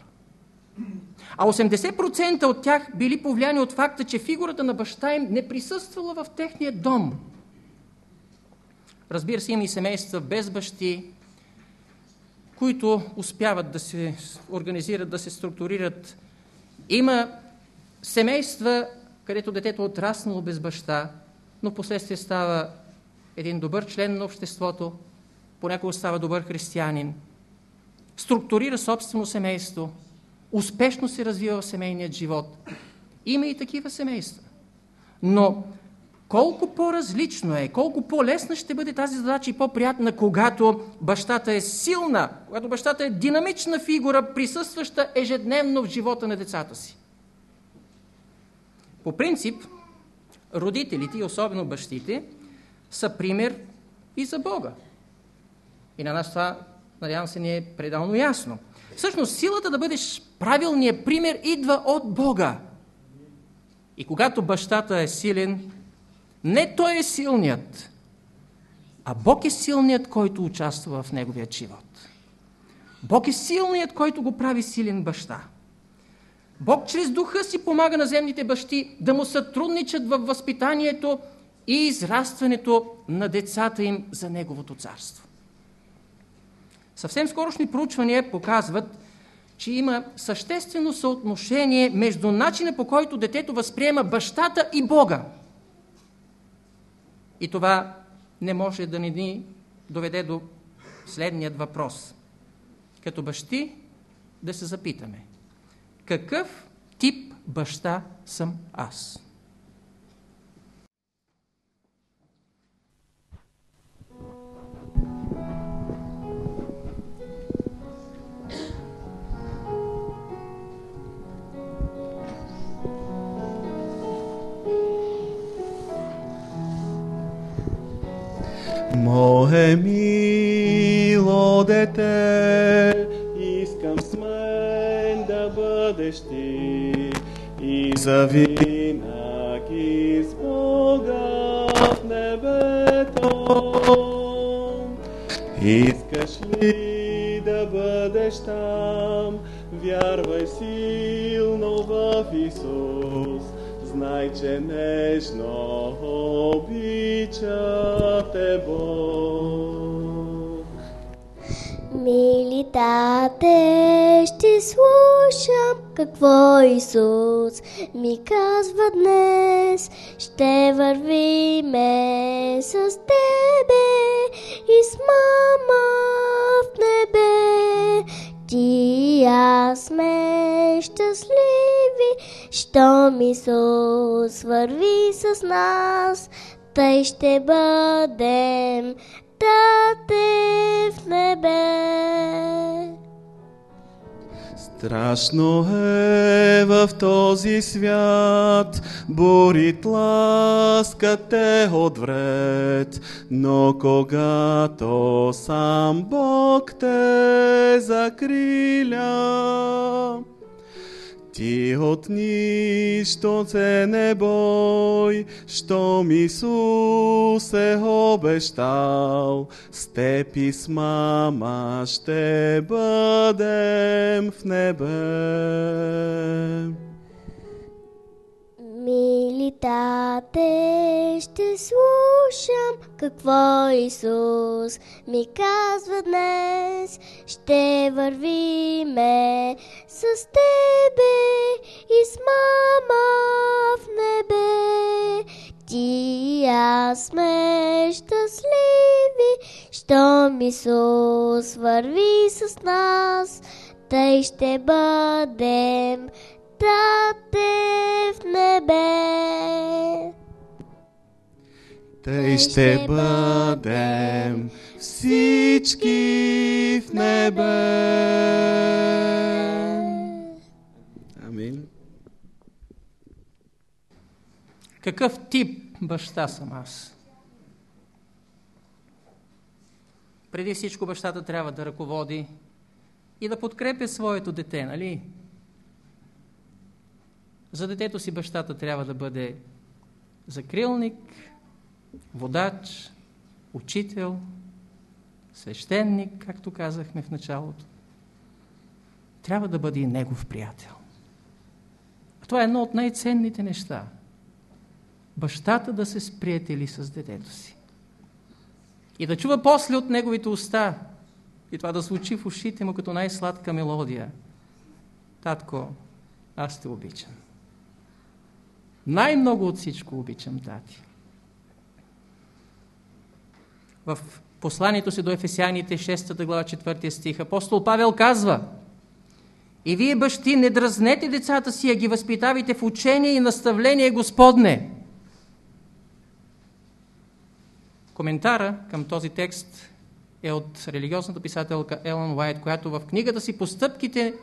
[SPEAKER 10] А 80% от тях били повлияни от факта, че фигурата на баща им не присъствала в техния дом. Разбира се, има и семейства без бащи, които успяват да се организират, да се структурират. Има семейства, където детето е отраснало без баща, но последствие става един добър член на обществото, понякога става добър християнин, структурира собствено семейство, успешно се развива в семейният живот. Има и такива семейства. Но колко по-различно е, колко по-лесна ще бъде тази задача и по-приятна, когато бащата е силна, когато бащата е динамична фигура, присъстваща ежедневно в живота на децата си. По принцип, родителите особено бащите са пример и за Бога. И на нас това, надявам се, ни е предално ясно. Всъщност, силата да бъдеш правилният пример идва от Бога. И когато бащата е силен, не той е силният, а Бог е силният, който участва в неговия живот. Бог е силният, който го прави силен баща. Бог чрез духа си помага на земните бащи да му сътрудничат във възпитанието и израстването на децата им за Неговото царство. Съвсем скорошни проучвания показват, че има съществено съотношение между начина по който детето възприема бащата и Бога. И това не може да не ни доведе до следният въпрос. Като бащи да се запитаме. Какъв тип баща съм аз?
[SPEAKER 1] Мое мило дете, искам с мен да бъдеш ти и завинаги с Бога в небето. Искаш ли да бъдеш там, вярвай силно в Исус, знай, че нежно обича те Бог.
[SPEAKER 6] Какво Исус ми казва днес. Ще вървиме с тебе и с мама в небе. Ти и аз сме щастливи, щом Исус върви с нас. Тъй ще бъдем Тате в небе.
[SPEAKER 1] Страшно е в този свят, бури тласкат те отвред, но когато сам Бог те закриля, ти от нищо се не бой, щом Исус е обещал, с теб и ще бъдем в небе.
[SPEAKER 6] Мили ще слушам какво Исус ми казва днес. Ще вървиме с тебе и с мама в небе. Ти и аз сме щастливи, щом Исус върви с нас. Тъй ще бъдем Тате в небе.
[SPEAKER 1] Тъй ще бъдем всички в небе. Амин.
[SPEAKER 10] Какъв тип баща съм аз? Преди всичко бащата трябва да ръководи и да подкрепя своето дете, нали? За детето си бащата трябва да бъде закрилник, водач, учител, свещеник, както казахме в началото. Трябва да бъде и негов приятел. А това е едно от най-ценните неща. Бащата да се сприятели с детето си. И да чува после от неговите уста и това да звучи в ушите му като най-сладка мелодия. Татко, аз те обичам. Най-много от всичко обичам тати. В посланието си до Ефесяните, 6 глава, 4 стих, апостол Павел казва И вие, бащи, не дразнете децата си, а ги възпитавайте в учение и наставление Господне. Коментара към този текст е от религиозната писателка Елън Уайт, която в книгата си Постъпките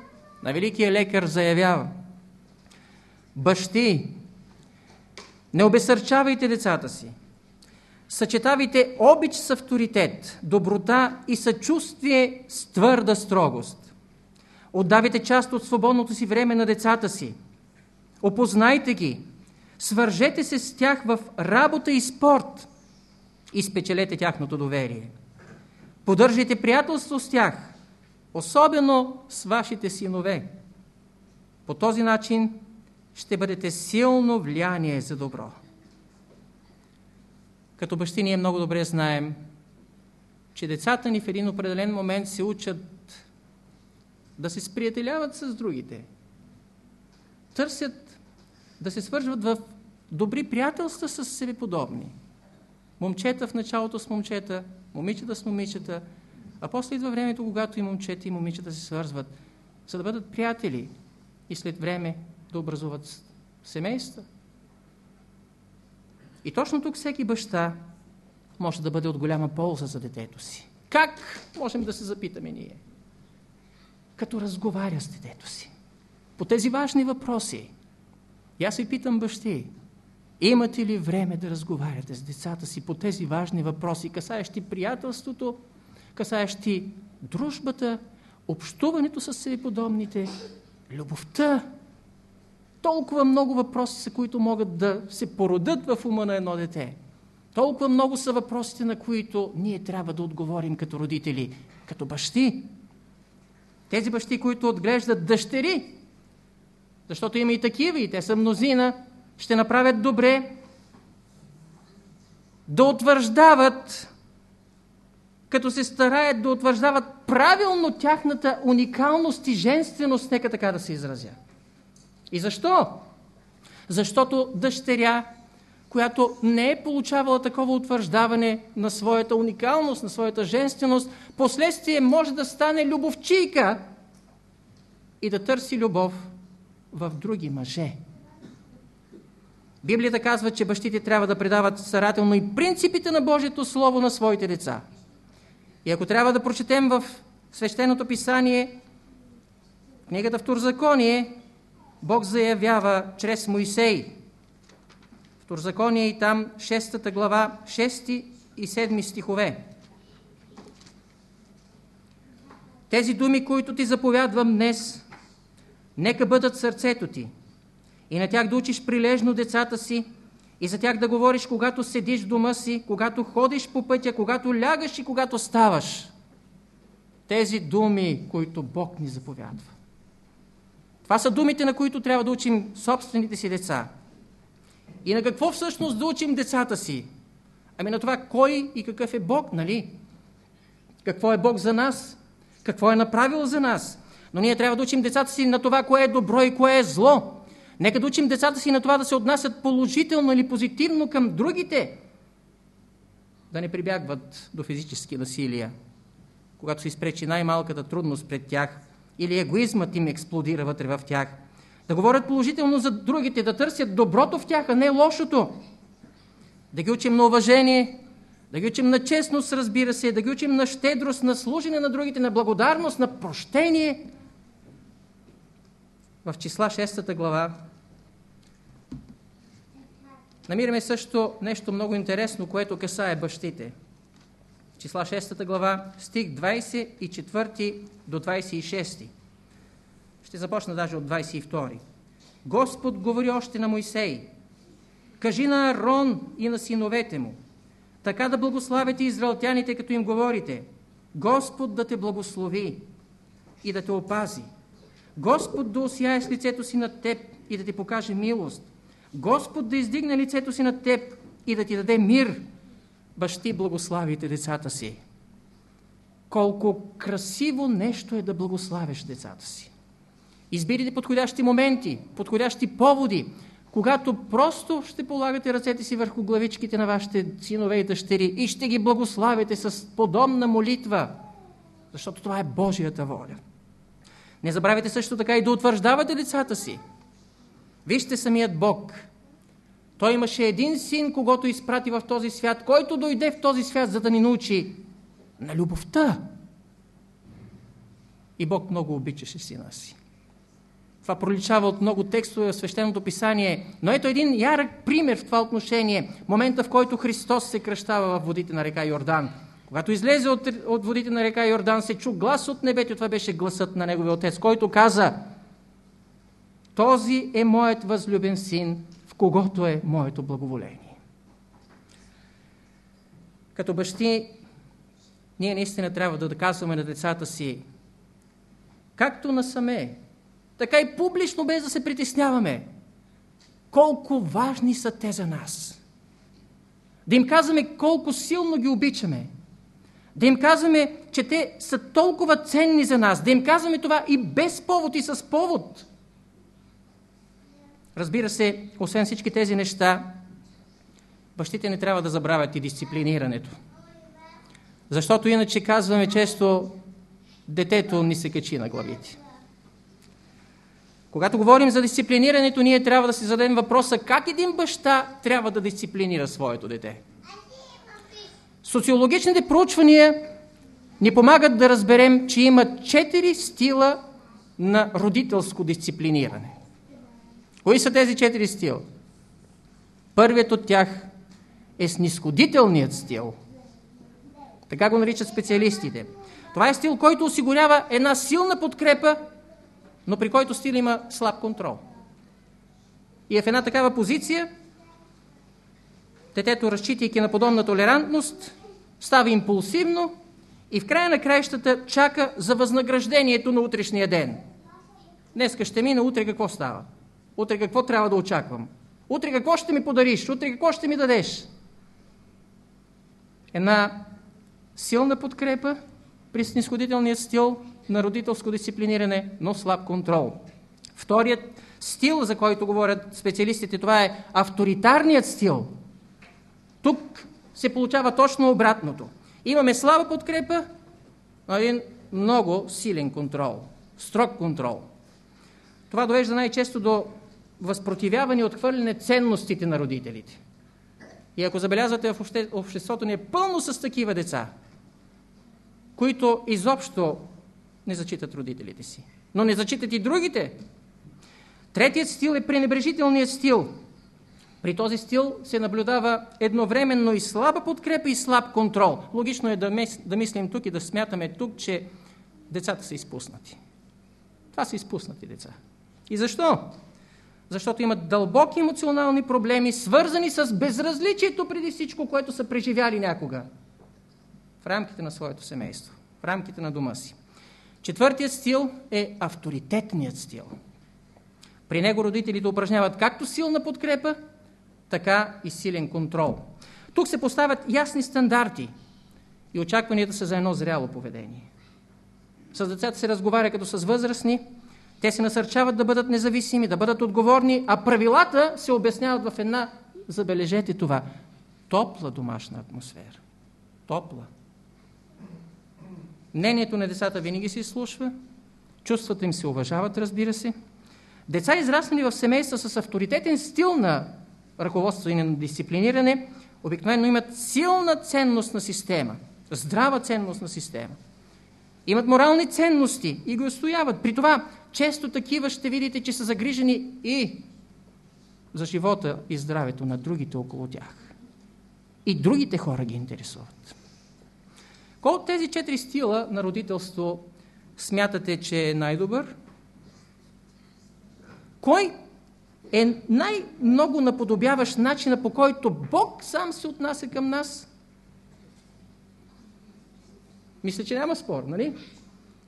[SPEAKER 10] на великия лекар заявява Бащи, не обесърчавайте децата си. Съчетавайте обич с авторитет, доброта и съчувствие с твърда строгост. Отдавайте част от свободното си време на децата си. Опознайте ги. Свържете се с тях в работа и спорт и спечелете тяхното доверие. Поддържайте приятелство с тях, особено с вашите синове. По този начин ще бъдете силно влияние за добро. Като бащи ние много добре знаем, че децата ни в един определен момент се учат да се сприятеляват с другите. Търсят да се свържват в добри приятелства с себе подобни. Момчета в началото с момчета, момичета с момичета, а после идва времето, когато и момчета и момичета се свързват, за да бъдат приятели и след време да образуват семейства. И точно тук всеки баща може да бъде от голяма полза за детето си. Как можем да се запитаме ние? Като разговаря с детето си. По тези важни въпроси. И аз ви питам бащи, имате ли време да разговаряте с децата си по тези важни въпроси, касаещи приятелството, касаещи дружбата, общуването с себе подобните, любовта, толкова много въпроси са, които могат да се породят в ума на едно дете. Толкова много са въпросите, на които ние трябва да отговорим като родители, като бащи. Тези бащи, които отглеждат дъщери, защото има и такива, и те са мнозина, ще направят добре да утвърждават, като се стараят да утвърждават правилно тяхната уникалност и женственост, нека така да се изразя. И защо? Защото дъщеря, която не е получавала такова утвърждаване на своята уникалност, на своята женственост, последствие може да стане любовчийка и да търси любов в други мъже. Библията казва, че бащите трябва да предават старателно и принципите на Божието Слово на своите деца. И ако трябва да прочетем в Свещеното писание книгата Второзаконие Бог заявява чрез Моисей. Второзаконие и там 6 глава, 6 и 7 стихове. Тези думи, които ти заповядвам днес, нека бъдат сърцето ти и на тях да учиш прилежно децата си и за тях да говориш, когато седиш в дома си, когато ходиш по пътя, когато лягаш и когато ставаш. Тези думи, които Бог ни заповядва. Това са думите, на които трябва да учим собствените си деца. И на какво всъщност да учим децата си? Ами на това кой и какъв е Бог, нали? Какво е Бог за нас? Какво е направил за нас? Но ние трябва да учим децата си на това, кое е добро и кое е зло. Нека да учим децата си на това да се отнасят положително или позитивно към другите. Да не прибягват до физически насилия, когато се изпречи най-малката трудност пред тях или егоизмът им експлодира вътре в тях. Да говорят положително за другите, да търсят доброто в тях, а не лошото. Да ги учим на уважение, да ги учим на честност, разбира се, да ги учим на щедрост, на служене на другите, на благодарност, на прощение. В числа 6 глава намираме също нещо много интересно, което касае бащите. Числа 6 глава, стих 24 до 26. Ще започна даже от 22. Господ говори още на Мойсей. Кажи на Арон и на синовете му, така да благославите израелтяните, като им говорите. Господ да те благослови и да те опази. Господ да осияе с лицето си над теб и да ти покаже милост. Господ да издигне лицето си над теб и да ти даде мир. Бащи, благославите децата си. Колко красиво нещо е да благославяш децата си. Избирайте подходящи моменти, подходящи поводи, когато просто ще полагате ръцете си върху главичките на вашите синове и дъщери и ще ги благославите с подобна молитва, защото това е Божията воля. Не забравяйте също така и да утвърждавате децата си. Вижте самият Бог. Той имаше един син, когато изпрати в този свят, който дойде в този свят, за да ни научи на любовта. И Бог много обичаше сина си. Това проличава от много текстове в Свещеното писание. Но ето един ярък пример в това отношение. Момента, в който Христос се кръщава в водите на река Йордан. Когато излезе от, от водите на река Йордан, се чу глас от небето. Това беше гласът на неговия отец, който каза Този е моят възлюбен син, когото е моето благоволение. Като бащи, ние наистина трябва да доказваме на децата си, както насаме, така и публично, без да се притесняваме, колко важни са те за нас. Да им казваме колко силно ги обичаме. Да им казваме, че те са толкова ценни за нас. Да им казваме това и без повод, и с повод. Разбира се, освен всички тези неща, бащите не трябва да забравят и дисциплинирането. Защото иначе казваме често, детето ни се качи на главите. Когато говорим за дисциплинирането, ние трябва да си зададем въпроса как един баща трябва да дисциплинира своето дете. Социологичните проучвания ни помагат да разберем, че има четири стила на родителско дисциплиниране. Кои са тези четири стила? Първият от тях е снисходителният стил. Така го наричат специалистите. Това е стил, който осигурява една силна подкрепа но при който стил има слаб контрол. И е в една такава позиция, детето, разчитайки на подобна толерантност, става импулсивно и в края на краищата чака за възнаграждението на утрешния ден. Днеска ще мина, утре какво става? Утре какво трябва да очаквам? Утре какво ще ми подариш? Утре какво ще ми дадеш? Една силна подкрепа при снисходителния стил на родителско дисциплиниране, но слаб контрол. Вторият стил, за който говорят специалистите, това е авторитарният стил. Тук се получава точно обратното. Имаме слаба подкрепа, но един много силен контрол, строг контрол. Това довежда най-често до възпротивяване и отхвърляне ценностите на родителите. И ако забелязвате, в обществото ни е пълно с такива деца, които изобщо не зачитат родителите си. но не зачитат и другите. Третият стил е пренебрежителният стил. При този стил се наблюдава едновременно и слаба подкрепа и слаб контрол. Логично е да, мис, да мислим тук и да смятаме тук, че децата са изпуснати. Това са изпуснати деца. И защо? Защото имат дълбоки емоционални проблеми, свързани с безразличието преди всичко, което са преживяли някога в рамките на своето семейство, в рамките на дома си. Четвъртият стил е авторитетният стил. При него родителите упражняват както силна подкрепа, така и силен контрол. Тук се поставят ясни стандарти и очакванията са за едно зряло поведение. С децата се разговаря като с възрастни, те се насърчават да бъдат независими, да бъдат отговорни, а правилата се обясняват в една, забележете това, топла домашна атмосфера. Топла. Мнението на децата винаги се изслушва, чувствата им се уважават, разбира се. Деца, израснали в семейства с авторитетен стил на ръководство и на дисциплиниране, обикновено имат силна ценност на система, здрава ценност на система. Имат морални ценности и го устояват. При това, често такива ще видите, че са загрижени и за живота и здравето на другите около тях. И другите хора ги интересуват. Кой от тези четири стила на родителство смятате, че е най-добър? Кой е най-много наподобяващ начина по който Бог сам се отнася към нас? Мисля, че няма спор, нали?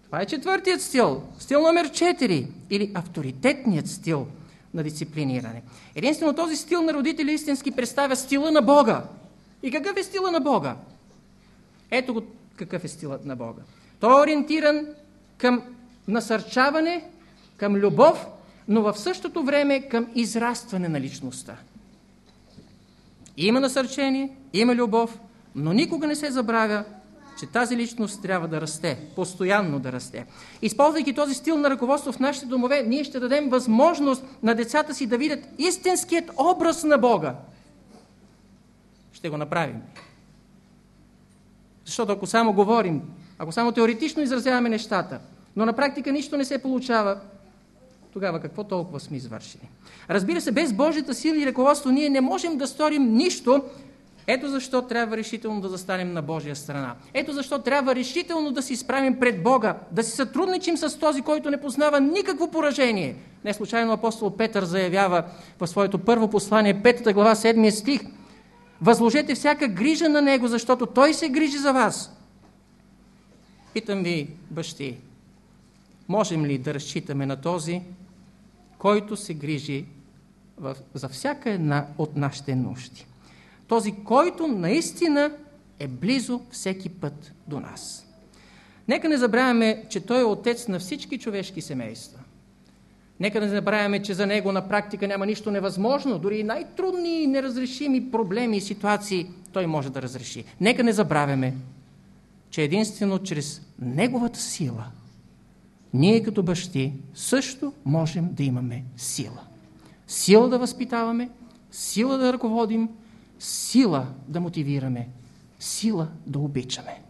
[SPEAKER 10] Това е четвъртият стил. Стил номер 4 или авторитетният стил на дисциплиниране. Единствено този стил на родители истински представя стила на Бога. И какъв е стила на Бога? Ето го какъв е стилът на Бога. Той е ориентиран към насърчаване, към любов, но в същото време към израстване на личността. Има насърчение, има любов, но никога не се забравя, че тази личност трябва да расте, постоянно да расте. Използвайки този стил на ръководство в нашите домове, ние ще дадем възможност на децата си да видят истинският образ на Бога. Ще го направим. Защото ако само говорим, ако само теоретично изразяваме нещата, но на практика нищо не се получава, тогава какво толкова сме извършили? Разбира се, без Божията сила и ръководство ние не можем да сторим нищо. Ето защо трябва решително да застанем на Божия страна. Ето защо трябва решително да си изправим пред Бога, да си сътрудничим с този, който не познава никакво поражение. Не случайно апостол Петър заявява в своето първо послание, 5 глава, 7 стих – Възложете всяка грижа на Него, защото Той се грижи за вас. Питам ви, бащи, можем ли да разчитаме на този, който се грижи в, за всяка една от нашите нужди? Този, който наистина е близо всеки път до нас. Нека не забравяме, че Той е отец на всички човешки семейства. Нека не забравяме, че за него на практика няма нищо невъзможно, дори и най-трудни и неразрешими проблеми и ситуации той може да разреши. Нека не забравяме, че единствено чрез неговата сила ние като бащи също можем да имаме сила. Сила да възпитаваме, сила да ръководим, сила да мотивираме, сила да обичаме.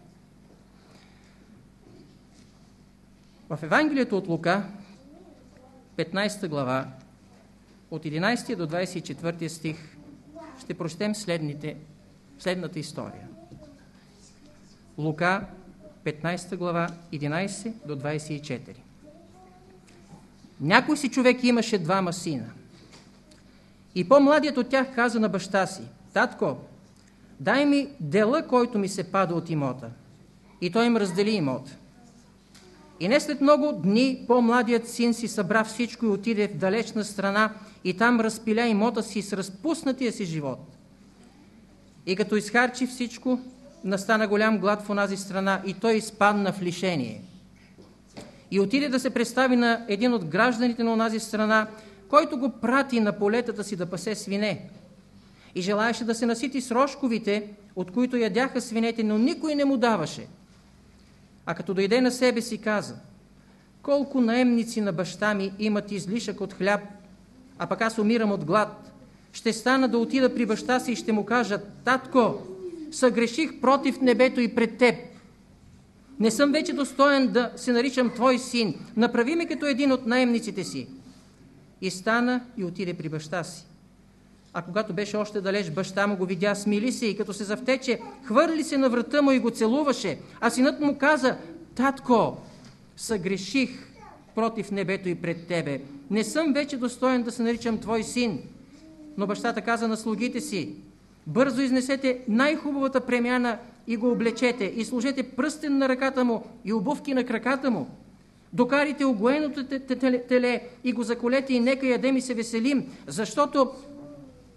[SPEAKER 10] В Евангелието от Лука 15 глава, от 11 до 24 стих, ще прочетем следните, следната история. Лука, 15 глава, 11 до 24. Някой си човек имаше двама сина. И по-младият от тях каза на баща си, Татко, дай ми дела, който ми се пада от имота. И той им раздели имота. И не след много дни по-младият син си събра всичко и отиде в далечна страна и там разпиля имота си с разпуснатия си живот. И като изхарчи всичко, настана голям глад в онази страна и той изпадна в лишение. И отиде да се представи на един от гражданите на онази страна, който го прати на полетата си да пасе свине. И желаеше да се насити с рожковите, от които ядяха свинете, но никой не му даваше – а като дойде на себе си, каза, колко наемници на баща ми имат излишък от хляб, а пък аз умирам от глад. Ще стана да отида при баща си и ще му кажа, татко, съгреших против небето и пред теб. Не съм вече достоен да се наричам твой син. Направи ме като един от наемниците си. И стана и отиде при баща си. А когато беше още далеч, баща му го видя, смили се и като се завтече, хвърли се на врата му и го целуваше. А синът му каза, татко, съгреших против небето и пред тебе. Не съм вече достоен да се наричам твой син. Но бащата каза на слугите си, бързо изнесете най-хубавата премяна и го облечете, и сложете пръстен на ръката му и обувки на краката му. Докарите огоеното теле и го заколете и нека ядем и се веселим, защото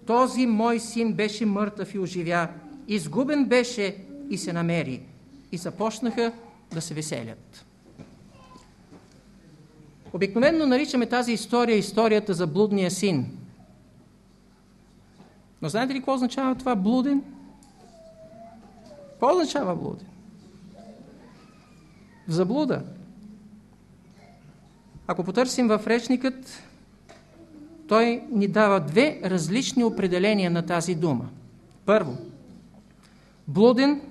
[SPEAKER 10] този мой син беше мъртъв и оживя, изгубен беше и се намери. И започнаха да се веселят. Обикновенно наричаме тази история историята за блудния син. Но знаете ли какво означава това блуден? Какво означава блуден? В заблуда. Ако потърсим в речникът, той ни дава две различни определения на тази дума. Първо, блуден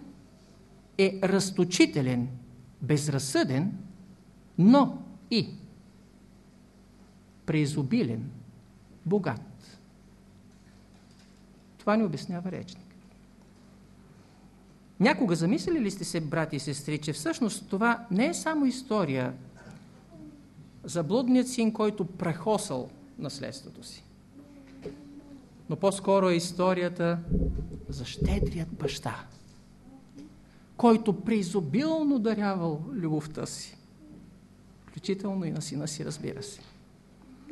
[SPEAKER 10] е разточителен, безразсъден, но и преизобилен, богат. Това ни обяснява речник. Някога замислили ли сте се, брати и сестри, че всъщност това не е само история за блудният син, който прахосал наследството си. Но по-скоро е историята за щедрият баща, който преизобилно дарявал любовта си. Включително и на сина си, разбира се.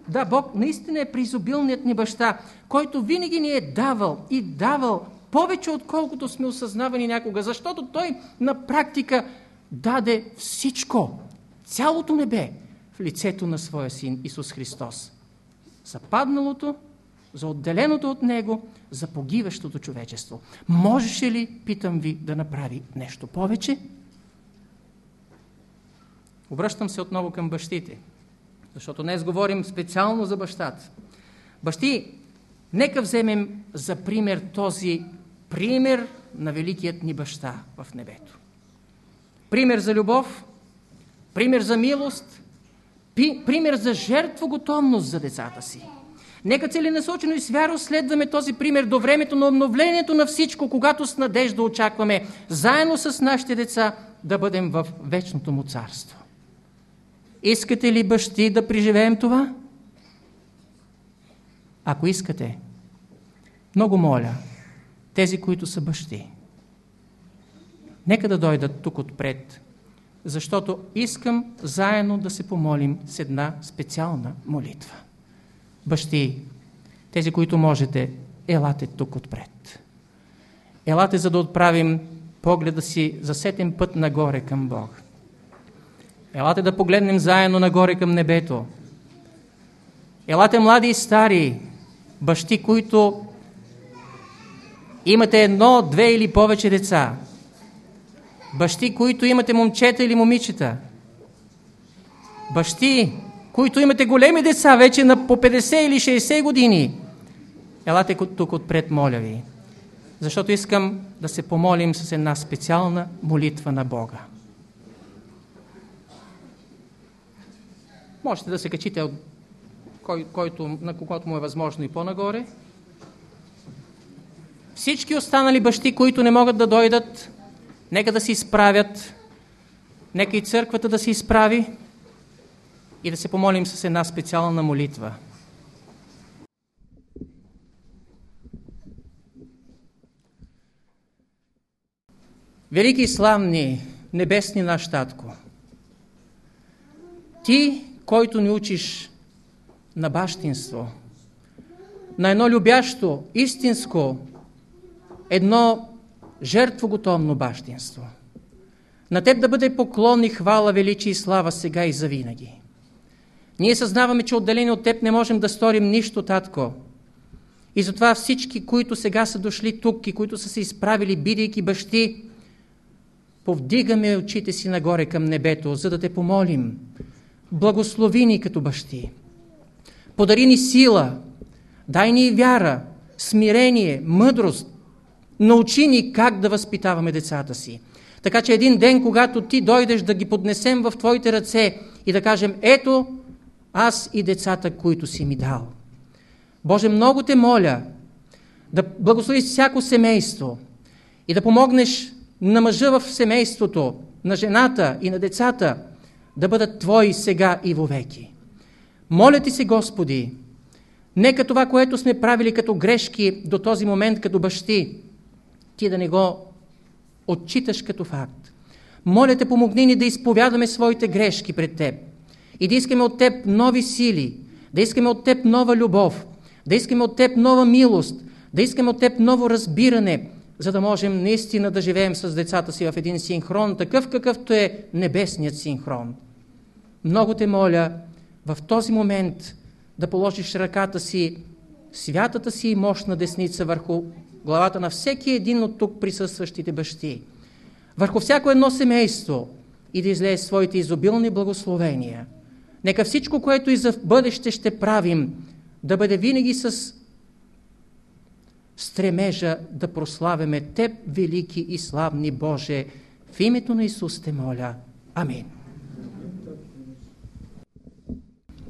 [SPEAKER 10] Да, Бог наистина е преизобилният ни баща, който винаги ни е давал и давал повече отколкото сме осъзнавани някога, защото Той на практика даде всичко, цялото небе в лицето на Своя Син Исус Христос. За падналото, за отделеното от Него, за погиващото човечество. Можеше ли, питам ви, да направи нещо повече? Обръщам се отново към бащите, защото днес говорим специално за бащата. Бащи, нека вземем за пример този пример на великият ни баща в небето. Пример за любов, пример за милост, пример за жертвоготовност за децата си. Нека целенасочено и свяро следваме този пример до времето на обновлението на всичко, когато с надежда очакваме, заедно с нашите деца, да бъдем в вечното му царство. Искате ли бащи да преживеем това? Ако искате, много моля, тези, които са бащи, нека да дойдат тук отпред, защото искам заедно да се помолим с една специална молитва. Бащи, тези, които можете, елате тук отпред. Елате, за да отправим погледа си за сетен път нагоре към Бог. Елате да погледнем заедно нагоре към небето. Елате млади и стари, бащи, които имате едно, две или повече деца. Бащи, които имате момчета или момичета. Бащи, които имате големи деца, вече на по 50 или 60 години. Елате тук отпред, моля ви. Защото искам да се помолим с една специална молитва на Бога. Можете да се качите от кой, който, на когото му е възможно и по-нагоре. Всички останали бащи, които не могат да дойдат, нека да се изправят, нека и църквата да се изправи и да се помолим с една специална молитва. Велики и славни, небесни наш Татко, Ти, който ни учиш на бащинство, на едно любящо, истинско, едно жертвоготовно бащинство. На Теб да бъде поклон и хвала, величие и слава сега и завинаги. Ние съзнаваме, че отделени от Теб не можем да сторим нищо, Татко. И затова всички, които сега са дошли тук и които са се изправили, бидейки бащи, повдигаме очите си нагоре към небето, за да Те помолим. Благослови ни като бащи. Подари ни сила, дай ни вяра, смирение, мъдрост, Научи ни как да възпитаваме децата си. Така че един ден, когато ти дойдеш да ги поднесем в твоите ръце и да кажем, ето аз и децата, които си ми дал. Боже, много те моля да благословиш всяко семейство и да помогнеш на мъжа в семейството, на жената и на децата да бъдат Твои сега и вовеки. Моля Ти се, Господи, нека това, което сме правили като грешки до този момент като бащи, Ти да не го отчиташ като факт. Моля Те, помогни ни да изповядаме своите грешки пред Теб и да искаме от Теб нови сили, да искаме от Теб нова любов, да искаме от Теб нова милост, да искаме от Теб ново разбиране, за да можем наистина да живеем с децата си в един синхрон, такъв какъвто е небесният синхрон. Много те моля в този момент да положиш ръката си, святата си и мощна десница върху главата на всеки един от тук присъстващите бащи, върху всяко едно семейство и да излее своите изобилни благословения. Нека всичко, което и за бъдеще ще правим, да бъде винаги с стремежа да прославяме Теб, велики и славни Боже. В името на Исус те моля. Амин.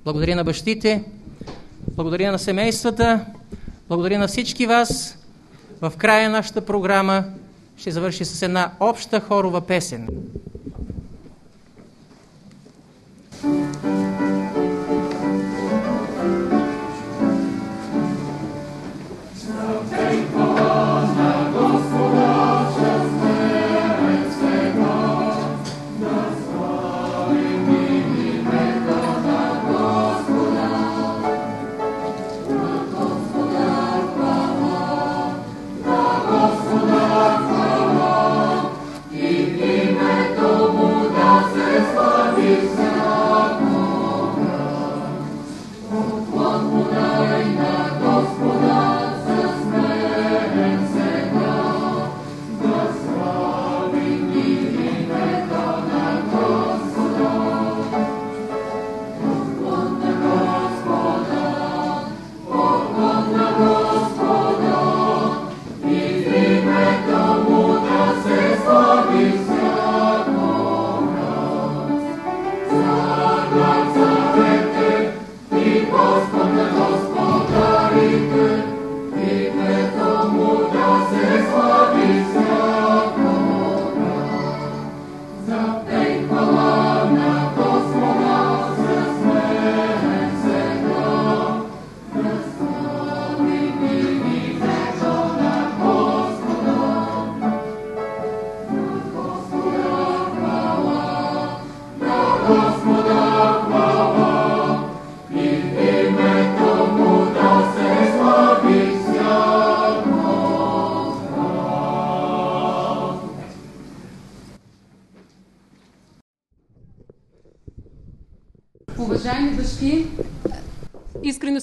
[SPEAKER 10] Благодаря на бащите, благодаря на семействата, благодаря на всички вас. В края на нашата програма ще завърши с една обща хорова песен.
[SPEAKER 2] Уважаеми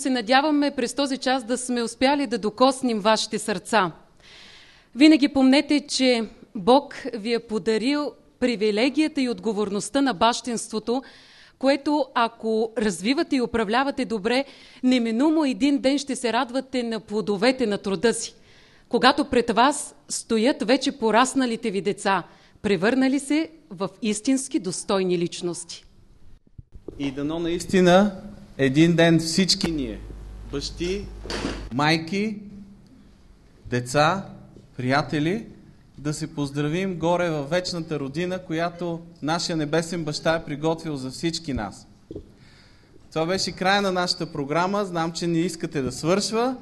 [SPEAKER 2] се надяваме през този час да сме успяли да докоснем вашите сърца. Винаги помнете, че Бог ви е подарил привилегията и отговорността на бащинството, което ако развивате и управлявате добре, неминуемо един ден ще се радвате на плодовете на труда си. Когато пред вас стоят вече порасналите ви деца, превърнали се в истински достойни личности.
[SPEAKER 1] И дано наистина един ден всички ние, бащи, майки, деца, приятели, да се поздравим горе във вечната родина, която нашия небесен баща е приготвил за всички нас. Това беше края на нашата програма. Знам, че не искате да свършва.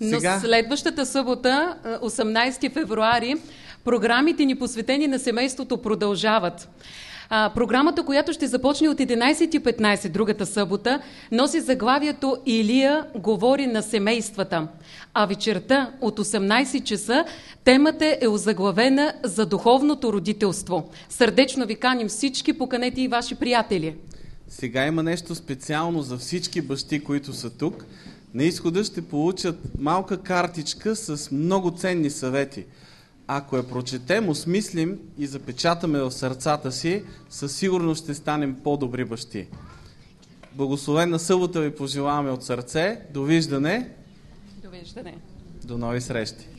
[SPEAKER 2] Но
[SPEAKER 1] Сега...
[SPEAKER 2] следващата събота, а, 18 февруари, програмите ни посветени на семейството продължават. А, програмата, която ще започне от 11.15 другата събота, носи заглавието Илия говори на семействата. А вечерта от 18 часа темата е озаглавена за духовното родителство. Сърдечно ви каним всички, поканете и ваши приятели.
[SPEAKER 1] Сега има нещо специално за всички бащи, които са тук. На изхода ще получат малка картичка с много ценни съвети. Ако я прочетем, осмислим и запечатаме в сърцата си, със сигурност ще станем по-добри бащи. Благословена събота ви пожелаваме от сърце. Довиждане.
[SPEAKER 2] Довиждане.
[SPEAKER 1] До нови срещи.